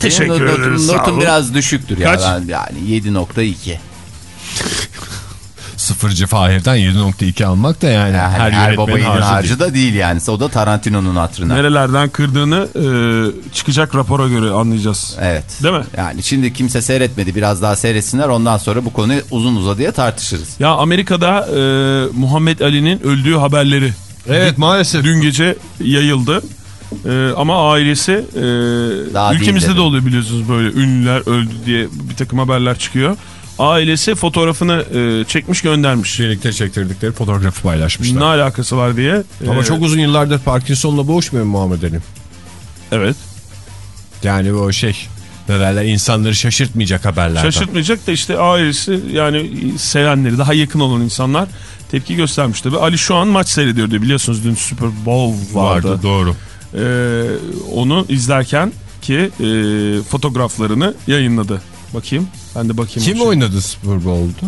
Teşekkür Benim notum, Notum biraz düşüktür ya. Kaç? Ben yani 7.2. Sıfırcı Fahir'den 7.2 almak da yani, Yani her, her, baba yönetmenin yiğidin harcı, da değil yani. O da Tarantino'nun hatırına. Nerelerden kırdığını e, çıkacak rapora göre anlayacağız. Evet. Değil mi? Yani şimdi kimse seyretmedi. Biraz daha seyretsinler. Ondan sonra bu konuyu uzun uzadıya tartışırız. Ya Amerika'da e, Muhammed Ali'nin öldüğü haberleri Evet maalesef. dün gece yayıldı. E, ama ailesi e, Daha ülkemizde de oluyor biliyorsunuz böyle ünlüler öldü diye bir takım haberler çıkıyor. Ailesi fotoğrafını e, çekmiş göndermiş. Birlikte çektirdikleri fotoğrafı paylaşmışlar. Ne alakası var diye. Ama E, çok uzun yıllardır Parkinson'la boğuşmuyor mu Muhammed Ali? Evet. Yani o şey ne derler insanları şaşırtmayacak haberlerden. Şaşırtmayacak da işte ailesi yani sevenleri daha yakın olan insanlar tepki göstermiş tabii. Ali şu an maç seyrediyordu biliyorsunuz dün Super Bowl vardı. vardı doğru. Ee, onu izlerken ki e, fotoğraflarını yayınladı. Bakayım ben de bakayım. Kim Şimdi. oynadı Super Bowl'da?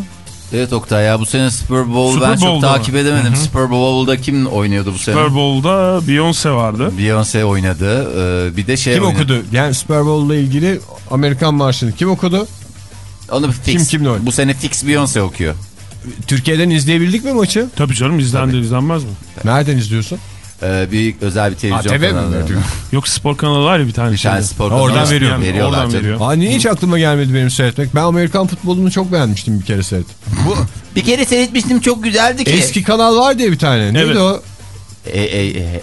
Evet Oktay ya bu sene Super Bowl Super ben çok Bowl'da takip edemedim. Super Bowl'da kim oynuyordu bu sene? Super Bowl'da Beyoncé vardı. Beyoncé oynadı. Ee, bir de şey Kim oynadı. okudu? Yani Super Bowl'la ilgili Amerikan marşını kim okudu? Onu fix. Kim kimle oynadı? Bu sene fix Beyoncé okuyor. Türkiye'den izleyebildik mi maçı? Tabii canım izlendi izlenmez mi? Nereden izliyorsun? Ee, bir özel bir televizyon ATV mi kanalı. veriyor? Yok spor kanalı var ya bir tane. Bir tane spor Oradan kanalı veriyor. Veriyorlar Oradan canım. veriyor. Aa, niye hiç aklıma gelmedi benim seyretmek? Ben Amerikan futbolunu çok beğenmiştim bir kere seyrettim. Bu Bir kere seyretmiştim çok güzeldi ki. eski kanal var diye bir tane. Neydi Evet. o? E, e, e,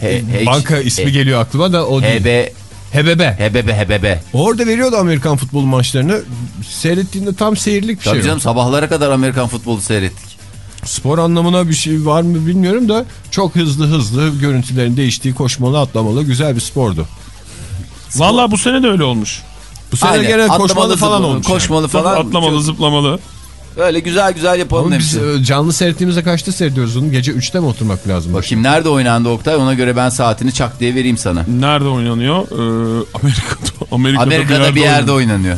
he, he, Banka he- ismi geliyor aklıma da o değil. HB, HBB. HBB, HBB. Orada veriyordu Amerikan futbol maçlarını. Seyrettiğinde tam seyirlik bir Tabii şey. canım sabahlara kadar Amerikan futbolu seyrettik. Spor anlamına bir şey var mı bilmiyorum da çok hızlı hızlı görüntülerin değiştiği koşmalı atlamalı güzel bir spordu. Vallahi bu sene de öyle olmuş. Bu sene Aynen. gene koşmalı Atlamalı, falan zıplamalı, olmuş. Koşmalı falan. Atlamalı Çok- zıplamalı. Öyle güzel güzel yapalım Ama biz e, canlı seyrettiğimizde kaçta seyrediyoruz onu? Gece 3'te mi oturmak lazım? Bakayım nerede oynandı Oktay ona göre ben saatini çak diye vereyim sana. Nerede oynanıyor? Ee, Amerika'da. Amerika'da, Amerika'da bir yerde oynanıyor. oynanıyor.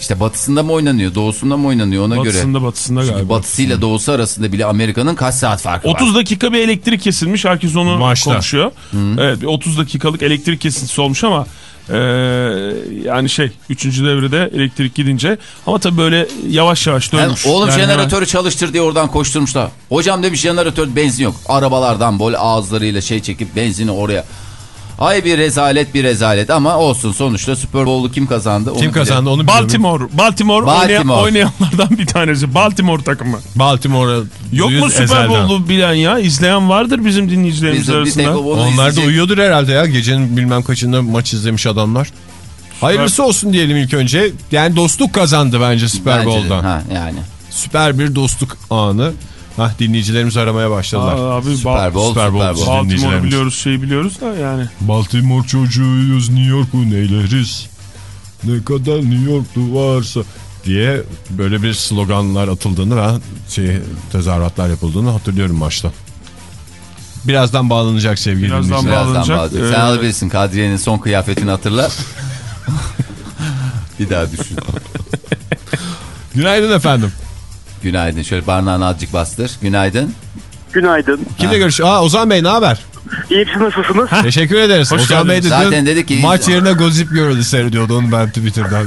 İşte batısında mı oynanıyor, doğusunda mı oynanıyor ona göre. Batısında batısında Çünkü galiba. batısıyla doğusu arasında bile Amerika'nın kaç saat farkı var. 30 dakika bir elektrik kesilmiş. Herkes onu Maçta. konuşuyor. Evet bir 30 dakikalık elektrik kesintisi olmuş ama e, yani şey 3. devrede elektrik gidince ama tabii böyle yavaş yavaş Yani dönmüş. oğlum Yani jeneratörü çalıştır diye oradan koşturmuşlar. Hocam demiş jeneratör benzin yok. Arabalardan böyle ağızlarıyla şey çekip benzini oraya. Ay bir rezalet bir rezalet ama olsun sonuçta Super Bowl'u kim kazandı? Onu Kim bile- kazandı onu. Baltimore, Baltimore, Baltimore. oynayan- oynayanlardan bir tanesi. Baltimore takımı. Baltimore'a Yok mu Super. Bowl'u bilen ya? İzleyen vardır bizim dinleyicilerimiz Biz de bir arasında. Onlar da uyuyordur herhalde ya. Gecenin bilmem kaçında maç izlemiş adamlar. Hayırlısı olsun diyelim ilk önce. Yani dostluk kazandı bence Super Bence de. Bowl'dan. Ha, yani. Süper bir dostluk anı. Hah dinleyicilerimiz aramaya başladılar. Aa, abi, Super Ba- Bowl, Super Bowl. Bowl. Biliyoruz şey biliyoruz da yani. Baltimore çocuğuyuz New York'u neyleriz. Ne kadar New York'lu varsa diye böyle bir sloganlar atıldığını ve şey, tezahüratlar yapıldığını hatırlıyorum maçta. Birazdan bağlanacak sevgili Birazdan dinleyiciler. bağlan- Birazdan Bağlanacak, ee, Sen alabilirsin Kadriye'nin son kıyafetini hatırla. bir daha düşün. Günaydın efendim. Günaydın. Şöyle barnağını azıcık bastır. Günaydın. Günaydın. Kimle görüşüyor? Aa Ozan Bey ne haber? İyi misiniz nasılsınız? Teşekkür ederiz. Hoş Ozan Bey de. Zaten dün dedik ki- maç yerine Gozip Görül'ü seyrediyordu. Onu ben Twitter'dan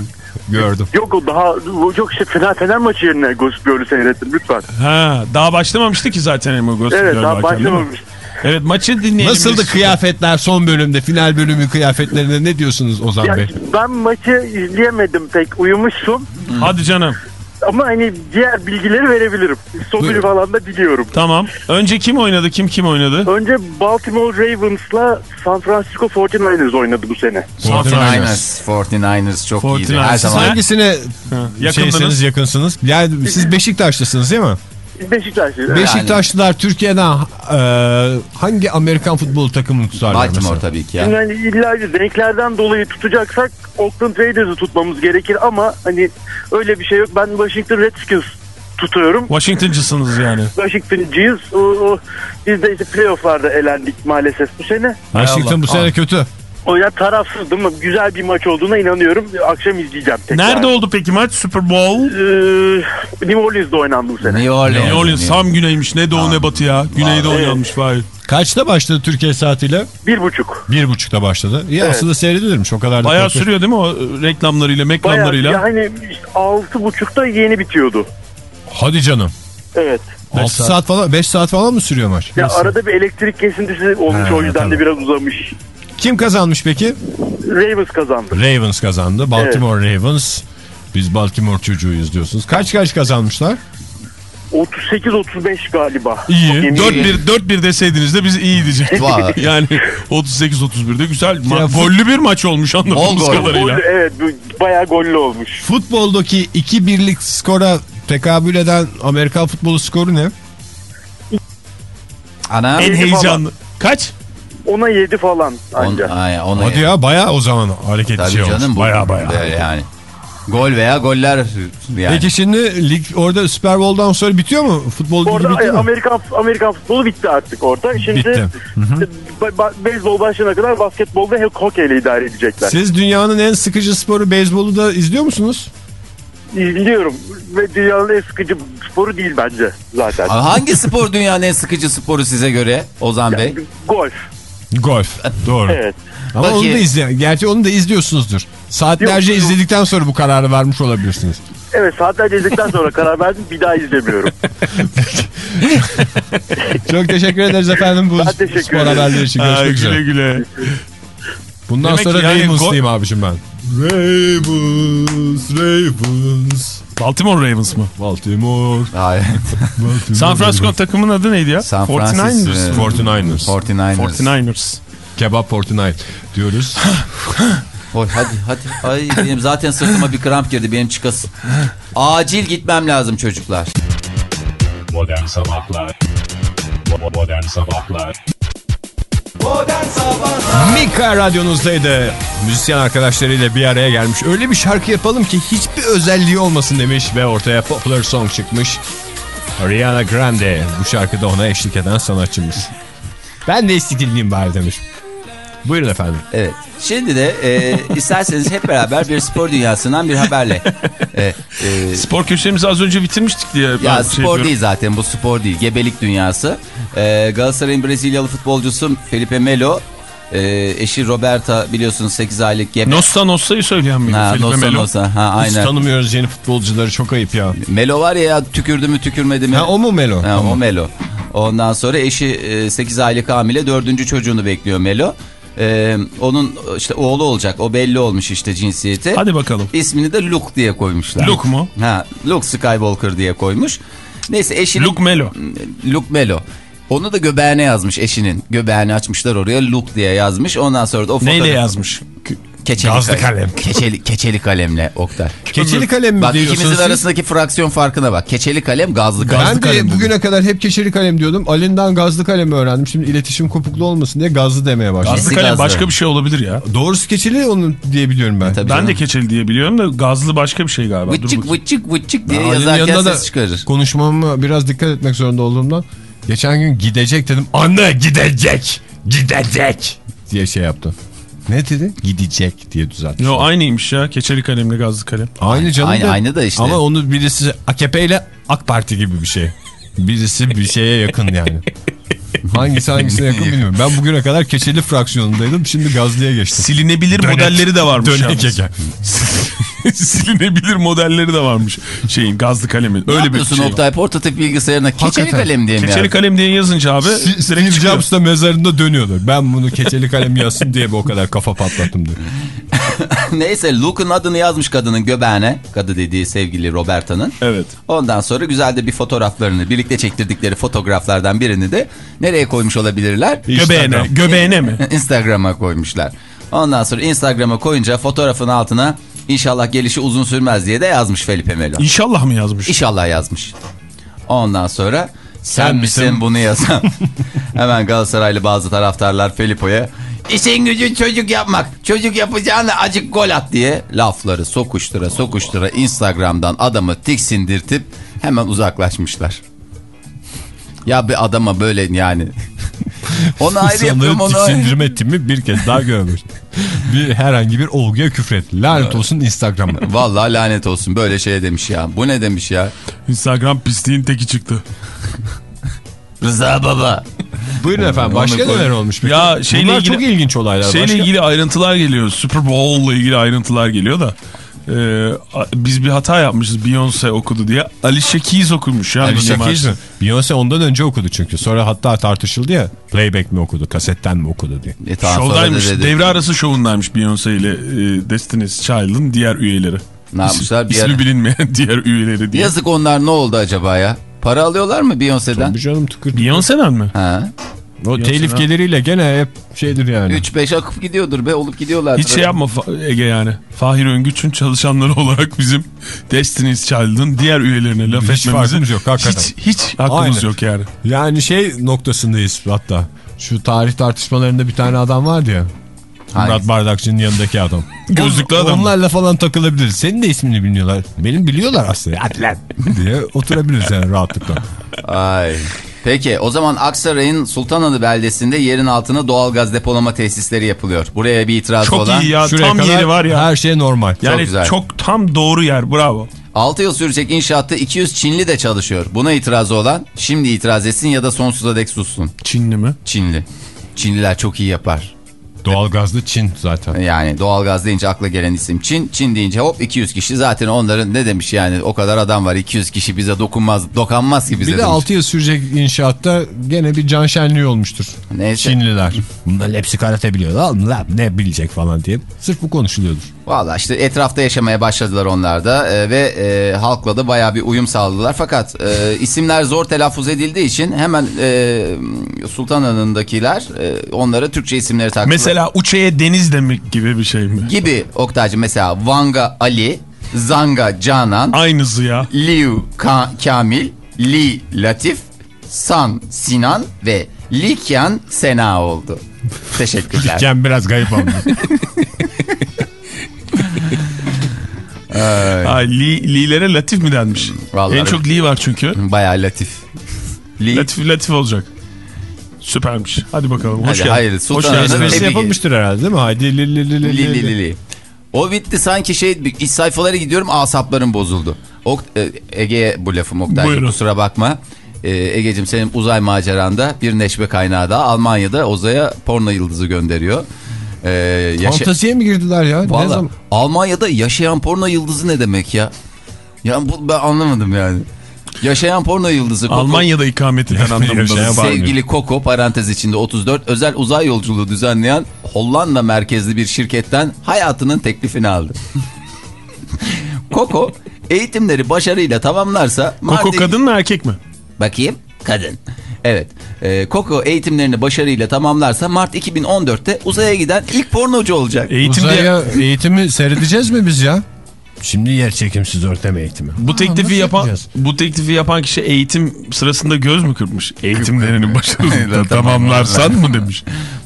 gördüm. Yok o daha o çok işte Fener, Fener maçı yerine Gossip Girl'ü seyrettim lütfen. Ha, daha başlamamıştı ki zaten Emo Ghost Evet daha varken, değil mi? başlamamış. Evet maçı dinleyelim. Nasıldı kıyafetler son bölümde? Final bölümü kıyafetlerine ne diyorsunuz Ozan Ya, Bey? ben maçı izleyemedim pek uyumuşsun Hadi canım. Ama hani diğer bilgileri verebilirim. Buyurun. falan da biliyorum. Tamam. Önce kim oynadı? Kim kim oynadı? Önce Baltimore Ravens'la San Francisco 49ers oynadı bu sene. 49ers. 49ers çok iyiydi. 49ers. Her Siz zaman. Hangisine Yakındınız. şeysiniz yakınsınız? Yani siz Beşiktaşlısınız değil mi? Beşiktaşlı. Beşiktaşlılar Türkiye'den e, hangi Amerikan futbol takımını tutarlar Baltimore mesela? tabii ki ya. Şimdi hani illa renklerden dolayı tutacaksak Oakland Raiders'ı tutmamız gerekir ama hani öyle bir şey yok. Ben Washington Redskins tutuyorum. Washington'cısınız yani. Washington'cıyız. O, o, biz de işte playofflarda elendik maalesef bu sene. Washington bu sene kötü. O ya tarafsızdım. Güzel bir maç olduğuna inanıyorum. Akşam izleyeceğim tekrar. Nerede oldu peki maç? Super Bowl? Ee, New Orleans'da oynandı bu sene. New Orleans. New Orleans tam güneymiş. Ne doğu ne batı ya. Güneyde Evet. oynanmış Fahir. Kaçta başladı Türkiye saatiyle? Bir buçuk. Bir buçukta başladı. İyi aslında seyredilirmiş o kadar da. Bayağı korkunç. sürüyor değil mi o reklamlarıyla, Bayağı meklamlarıyla? yani işte altı buçukta yeni bitiyordu. Hadi canım. Evet. 6 saat. saat. falan 5 saat falan mı sürüyor maç? Ya Nasıl? arada bir elektrik kesintisi olmuş Ha, o yüzden tabii. de biraz uzamış. Kim kazanmış peki? Ravens kazandı. Ravens kazandı. Baltimore Ravens. Biz Baltimore çocuğuyuz diyorsunuz. Kaç kaç kazanmışlar? 38-35 galiba. İyi. Emin 4-1 4-1 deseydiniz de biz iyi diyecektik. Vay. yani 38-31'de güzel. Ya, gollü bir maç olmuş anladığımız gol. kadarıyla. Gol- evet bayağı gollü olmuş. Futboldaki 2 birlik skora tekabül eden Amerikan futbolu skoru ne? Ana. En heyecanlı. Kaç? Ona 7 falan On, anca. ay, ona Hadi ya bayağı o zaman hareketli Tabii şey olmuş. canım. bu- Baya baya. Yani. Gol veya goller yani. Peki şimdi lig orada Super Bowl'dan sonra bitiyor mu? Futbol ligi Orada bitti e, mi? Amerikan Amerikan futbolu bitti artık orada. Şimdi Bitti. ba- ba- beyzbol başlayana kadar basketbolda hep hokeyle idare edecekler. Siz dünyanın en sıkıcı sporu beyzbolu da izliyor musunuz? İzliyorum ve dünyanın en sıkıcı sporu değil bence zaten. Hangi spor dünyanın en sıkıcı sporu size göre Ozan Bey? Golf. Golf. Doğru. Evet. Ama Peki. onu da izleyen, gerçi onu da izliyorsunuzdur. Saatlerce Yok, izledikten sonra bu kararı vermiş olabilirsiniz. Evet saatlerce izledikten sonra karar verdim bir daha izlemiyorum. Çok teşekkür ederiz efendim bu Ben teşekkür spor haberleri için. Aa, Görüşmek üzere. güle güle. Bundan Demek sonra yani diyeyim abicim ben. Ravens, Ravens. Baltimore Ravens mı? Baltimore. Hayır. Baltimore San Francisco takımının adı neydi ya? San 49ers. Francisco. 49ers. 49ers. 49ers. Kebap 49 diyoruz. Oy, hadi hadi. Ay benim zaten sırtıma bir kramp girdi benim çıkasın. Acil gitmem lazım çocuklar. Modern Sabahlar Modern Sabahlar Mika radyonuzdaydı. Müzisyen arkadaşlarıyla bir araya gelmiş. Öyle bir şarkı yapalım ki hiçbir özelliği olmasın demiş ve ortaya popular song çıkmış. Ariana Grande bu şarkıda ona eşlik eden sanatçımız. Ben de edeyim bari demiş. Buyurun efendim. Evet. Şimdi de e, isterseniz hep beraber bir spor dünyasından bir haberle. E, e, Spor köşemizi az önce bitirmiştik diye. ben ya şey spor diyorum. değil zaten bu spor değil. Gebelik dünyası. E, Galatasaray'ın Brezilyalı futbolcusu Felipe Melo. e, eşi Roberta biliyorsunuz 8 aylık gebe. Nosta Nosta'yı söyleyen miydi? Ha, Felipe Nosa Melo. Nosa. Ha, Hiç aynen. tanımıyoruz yeni futbolcuları çok ayıp ya. Melo var ya, ya tükürdü mü tükürmedi mi? Ha, o mu Melo? Ha, Tamam. O Melo. Ondan sonra eşi 8 aylık hamile dördüncü çocuğunu bekliyor Melo. E, onun işte oğlu olacak. O belli olmuş işte cinsiyeti. Hadi bakalım. İsmini de Luke diye koymuşlar. Luke mu? Ha, Luke Skywalker diye koymuş. Neyse eşinin... Luke Melo. Luke Melo. Onu da göbeğine yazmış eşinin. Göbeğini açmışlar oraya Luke diye yazmış. Ondan sonra da o Neyle fotoğraf- yazmış? Keçeli Gazlı kalem. Keçeli, keçeli kalemle Oktay. Keçeli kalem mi Bak diyorsunuz ikimizin siz? arasındaki fraksiyon farkına bak. Keçeli kalem gazlı kalem. Ben de kalem bugüne kadar hep keçeli kalem diyordum. Ali'nden gazlı kalemi öğrendim. Şimdi iletişim kopuklu olmasın diye gazlı demeye başladım. Gazlı Nesi kalem gazlı? başka bir şey olabilir ya. Doğrusu keçeli onu diye biliyorum ben. Tabii Ben canım. de keçeli diye biliyorum da gazlı başka bir şey galiba. Vıçık vıçık vıçık diye Ali'nin yazarken yanında da ses çıkarır. konuşmama biraz dikkat etmek zorunda olduğumdan Geçen gün gidecek dedim. Anne gidecek. Gidecek. Diye şey yaptı. Ne dedi? Gidecek diye düzeltti. Yo aynıymış ya. Keçeli kalemle gazlı kalem. Aynı canım Aynı- da. aynı da işte. Ama onu birisi AKP ile AK Parti gibi bir şey. Birisi bir şeye yakın yani. Hangisi hangisine yakın bilmiyorum. Ben bugüne kadar keçeli fraksiyonundaydım. Şimdi gazlıya geçtim. Silinebilir modelleri de varmış. Dönek yalnız. Silinebilir modelleri de varmış. Şeyin gazlı kalemin. Ne Öyle bir yapıyorsun şey. Oktay portatif bilgisayarına keçeli Hakikaten. kalem diye mi Keçeli ya? kalem diye yazınca abi Steve direkt çıkıyor. Jobs da mezarında dönüyordu. Ben bunu keçeli kalem yazsın diye o kadar kafa patlattım diyor. Neyse Luke'un adını yazmış kadının göbeğine. Kadı dediği sevgili Roberta'nın. Evet. Ondan sonra güzel de bir fotoğraflarını birlikte çektirdikleri fotoğraflardan birini de nereye koymuş olabilirler? Göbeğine, göbeğine mi? Instagram'a koymuşlar. Ondan sonra Instagram'a koyunca fotoğrafın altına inşallah gelişi uzun sürmez diye de yazmış Felipe Melo. İnşallah mı yazmış? İnşallah yazmış. Ondan sonra sen, Sen misin, misin? bunu yazan? Hemen Galatasaraylı bazı taraftarlar Felipe'ye İşin gücün çocuk yapmak. Çocuk yapacağını acık gol at diye lafları sokuştura sokuştura Instagram'dan adamı tiksindirtip hemen uzaklaşmışlar. Ya bir adama böyle yani. Onu ayrı yapıyorum onu ayrı. tiksindirme timi bir kez daha görmüş. bir, herhangi bir olguya küfret. Lanet olsun Instagram'a. Vallahi lanet olsun böyle şey demiş ya. Bu ne demiş ya? Instagram pisliğin teki çıktı. Rıza baba. Buyurun efendim. Başka neler olmuş peki? Ya şeyle Bunlar ilgili- çok ilginç olaylar. Şeyle Başka? ilgili ayrıntılar geliyor. Super Bowl'la ilgili ayrıntılar geliyor da. A- biz bir hata yapmışız Beyoncé okudu diye. Alicia Keys okumuş ya. Alicia Keys mi? Beyoncé ondan önce okudu çünkü. Sonra hatta tartışıldı ya. Playback mi okudu, kasetten mi okudu diye. E, tamam, Şovdaymış. dedi- Devre arası şovundaymış Beyoncé ile e, Destiny's Child'ın diğer üyeleri. Ne yapmışlar? Bir İsmi ara- bilinmeyen diğer üyeleri diye. Yazık onlar ne oldu acaba ya? Para alıyorlar mı Beyoncé'den? Bir canım tıkır. Beyoncé'den mi? Ha. O telif ha. geliriyle gene hep şeydir yani. 3-5 akıp gidiyordur be olup gidiyorlar. Hiç şey yapma Ege yani. Fahir Öngüç'ün çalışanları olarak bizim Destiny's Child'ın diğer üyelerine laf Hiç etmemizin farkımız yok, hakikaten. hiç, hiç hakkımız Aynen. yok yani. Yani şey noktasındayız hatta. Şu tarih tartışmalarında bir tane adam vardı ya. Murat Hangisi? Bardakçı'nın yanındaki adam. Gözlüklü adam? Onlarla falan takılabiliriz. Senin de ismini bilmiyorlar. Benim biliyorlar aslında. Hadi lan diye oturabiliriz yani rahatlıkla. Ay. Peki o zaman Aksaray'ın Sultanahmet beldesinde yerin altına doğalgaz depolama tesisleri yapılıyor. Buraya bir itiraz Çok olan. iyi ya. Şuraya tam kadar yeri var ya. Her şey normal. yani güzel. çok tam doğru yer. Bravo. 6 yıl sürecek inşaatta 200 Çinli de çalışıyor. Buna itirazı olan şimdi itiraz etsin ya da sonsuza dek sussun. Çinli mi? Çinli. Çinliler çok iyi yapar. Doğalgazlı Çin zaten. Yani doğalgaz deyince akla gelen isim Çin. Çin deyince hop 200 kişi. Zaten onların ne demiş yani o kadar adam var 200 kişi bize dokunmaz dokanmaz ki bize Bir de demiş. 6 yıl sürecek inşaatta gene bir can şenliği olmuştur. Neyse. Çinliler. Bunların hepsi karate biliyor. Lan, lan ne bilecek falan diye. Sırf bu konuşuluyordur. Valla işte etrafta yaşamaya başladılar onlar da e, ve e, halkla da baya bir uyum sağladılar. Fakat e, isimler zor telaffuz edildiği için hemen e, Sultanahmet'dakiler e, onlara Türkçe isimleri taktılar. Mesela Uçe'ye deniz demek gibi bir şey mi? Gibi Oktaycı mesela Vanga Ali, Zanga Canan, Aynısı ya. Liu Ka- Kamil, Li Latif, San Sinan ve Likyan Sena oldu. Teşekkürler. Ken biraz kayıp olmuş. Ha, li, li'lere latif mi denmiş? Vallahi en çok li var çünkü. Baya Latif. Li, Latif latif olacak. Süpermiş. Hadi bakalım. Hoş Hadi geldin. hayır, Hoş geldin. Yapılmıştır herhalde değil mi? Haydi li li li li Li li li. li. O bitti sanki şey iç sayfalara gidiyorum asaplarım bozuldu. Ok, e, Ege'ye bu lafım Oktay Buyurun. kusura bakma. E, Ege'cim senin uzay maceranda bir neşve kaynağı daha Almanya'da uzaya porno yıldızı gönderiyor. E, yaşa- Fanteziye mi girdiler ya? Ne Vallahi zaman? Almanya'da yaşayan porno yıldızı ne demek ya? Ya bu ben anlamadım yani. Yaşayan porno yıldızı. Coco- Almanya'da ikamet eden anlamında. Sevgili Coco parantez içinde 34 özel uzay yolculuğu düzenleyen Hollanda merkezli bir şirketten hayatının teklifini aldı. Coco eğitimleri başarıyla tamamlarsa Koko Mardin- kadın mı erkek mi? Bakayım kadın. Evet. Ee, Coco eğitimlerini başarıyla tamamlarsa Mart 2014'te uzaya giden ilk pornocu olacak. Eğitim diye Uzaya eğitimi seyredeceğiz mi biz ya? Şimdi yer çekimsiz örteme eğitimi. bu teklifi nasıl yapan yapacağız? bu teklifi yapan kişi eğitim sırasında göz mü kırpmış? Eğitimlerini başarıyla Tamamlarsan. mı demiş.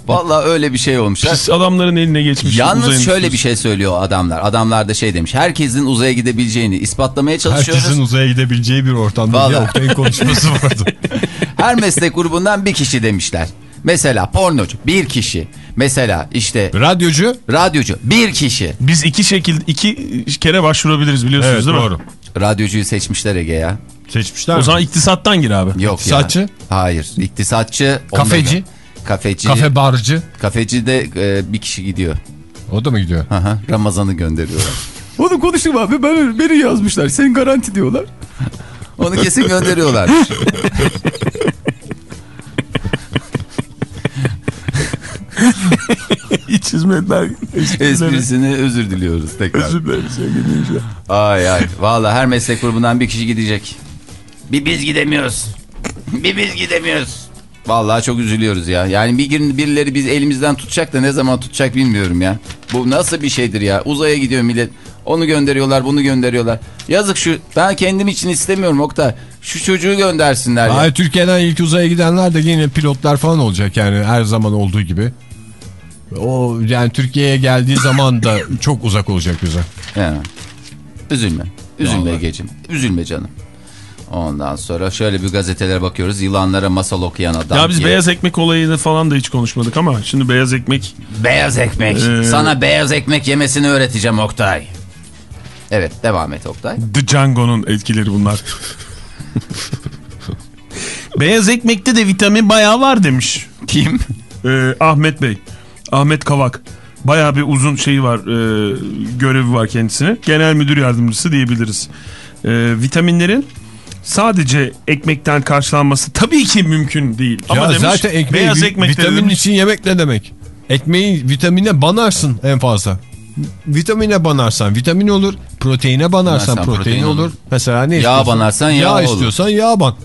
Vallahi öyle bir şey olmuş. Pis adamların eline geçmiş. Yalnız şöyle bir şey söylüyor adamlar. Adamlar da şey demiş. Herkesin uzaya gidebileceğini ispatlamaya çalışıyoruz. Herkesin uzaya gidebileceği bir ortamda Vallahi. diye Oktay'ın konuşması vardı. Her meslek grubundan bir kişi demişler. Mesela pornocu bir kişi. Mesela işte Radyocu. radyocu bir kişi. Biz iki şekilde iki kere başvurabiliriz biliyorsunuz Evet değil mi? doğru. Radyocuyu seçmişler Ege ya. Seçmişler O mi? zaman iktisattan gir abi. Yok İktisatçı? ya. Hayır. İktisatçı. Kafeci? Kafeci. Kafe barcı. Kafeci de e, bir kişi gidiyor. O da mı gidiyor? Aha, Ramazan'ı gönderiyorlar. Onu konuştum abi. Ben, beni yazmışlar. Senin garanti diyorlar. Onu kesin gönderiyorlar. İç hizmetler. Esprisini özür diliyoruz tekrar. Özür dilerim sevgili dinleyiciler. Ay ay. Valla her meslek grubundan bir kişi gidecek. Bir biz gidemiyoruz. Bir biz gidemiyoruz. Vallahi çok üzülüyoruz ya. Yani bir gün birileri biz elimizden tutacak da ne zaman tutacak bilmiyorum ya. Bu nasıl bir şeydir ya? Uzaya gidiyor millet. Onu gönderiyorlar, bunu gönderiyorlar. Yazık şu. Ben kendim için istemiyorum Oktay. Şu çocuğu göndersinler ya. Hayır Türkiye'den ilk uzaya gidenler de yine pilotlar falan olacak yani her zaman olduğu gibi. O yani Türkiye'ye geldiği zaman da çok uzak olacak bize. Yani. Üzülme. Üzülme Ege'cim. Üzülme canım. Ondan sonra şöyle bir gazetelere bakıyoruz. Yılanlara masal okuyan adam. Ya biz diye. beyaz ekmek olayını falan da hiç konuşmadık ama şimdi beyaz ekmek Beyaz ekmek. Ee, Sana beyaz ekmek yemesini öğreteceğim Oktay. Evet devam et Oktay. The Django'nun etkileri bunlar. beyaz ekmekte de vitamin bayağı var demiş Kim? Ee, Ahmet Bey. Ahmet Kavak. Bayağı bir uzun şeyi var, e, görevi var kendisine. Genel müdür yardımcısı diyebiliriz. E, vitaminlerin sadece ekmekten karşılanması tabii ki mümkün değil. Ama ya demiş, zaten ekmeği beyaz ekmekte vitamin demiş, için yemek ne demek? Ekmeği vitamine banarsın en fazla. Vitamine banarsan vitamin olur. Proteine banarsan Banarsan protein, protein olur. olur. Mesela ne Yağ istiyorsan? banarsan yağ olur. istiyorsan yağ ban.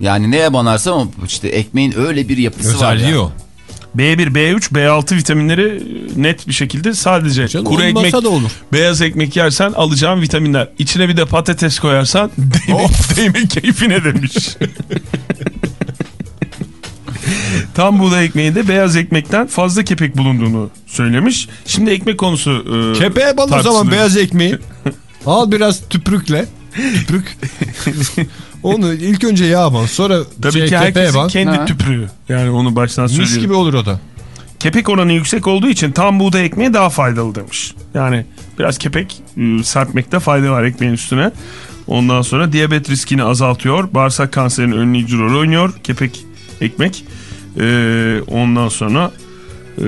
Yani neye banarsan o işte ekmeğin öyle bir yapısı var Özelliği ya. o. B1, B3, B6 vitaminleri net bir şekilde sadece Canım, kuru ekmek, da olur. beyaz ekmek yersen alacağın vitaminler. İçine bir de patates koyarsan değme, değme keyfine demiş. Tam buğday ekmeğinde beyaz ekmekten fazla kepek bulunduğunu söylemiş. Şimdi ekmek konusu e, Kepeğe ban o zaman beyaz ekmeği. Al biraz tüprükle. Tüprük. Onu ilk önce yağ ban sonra Tabii şey, ki kepeğe herkesin ban. kendi Ha. tüprüğü. Yani onu baştan Mis söylüyorum. gibi olur o da. Kepek oranı yüksek olduğu için tam buğday ekmeği daha faydalı demiş. Yani biraz kepek e, serpmekte fayda var ekmeğin üstüne. Ondan sonra diyabet riskini azaltıyor. Bağırsak kanserinin önleyici rol oynuyor. Kepek ekmek. Ee, ondan sonra e,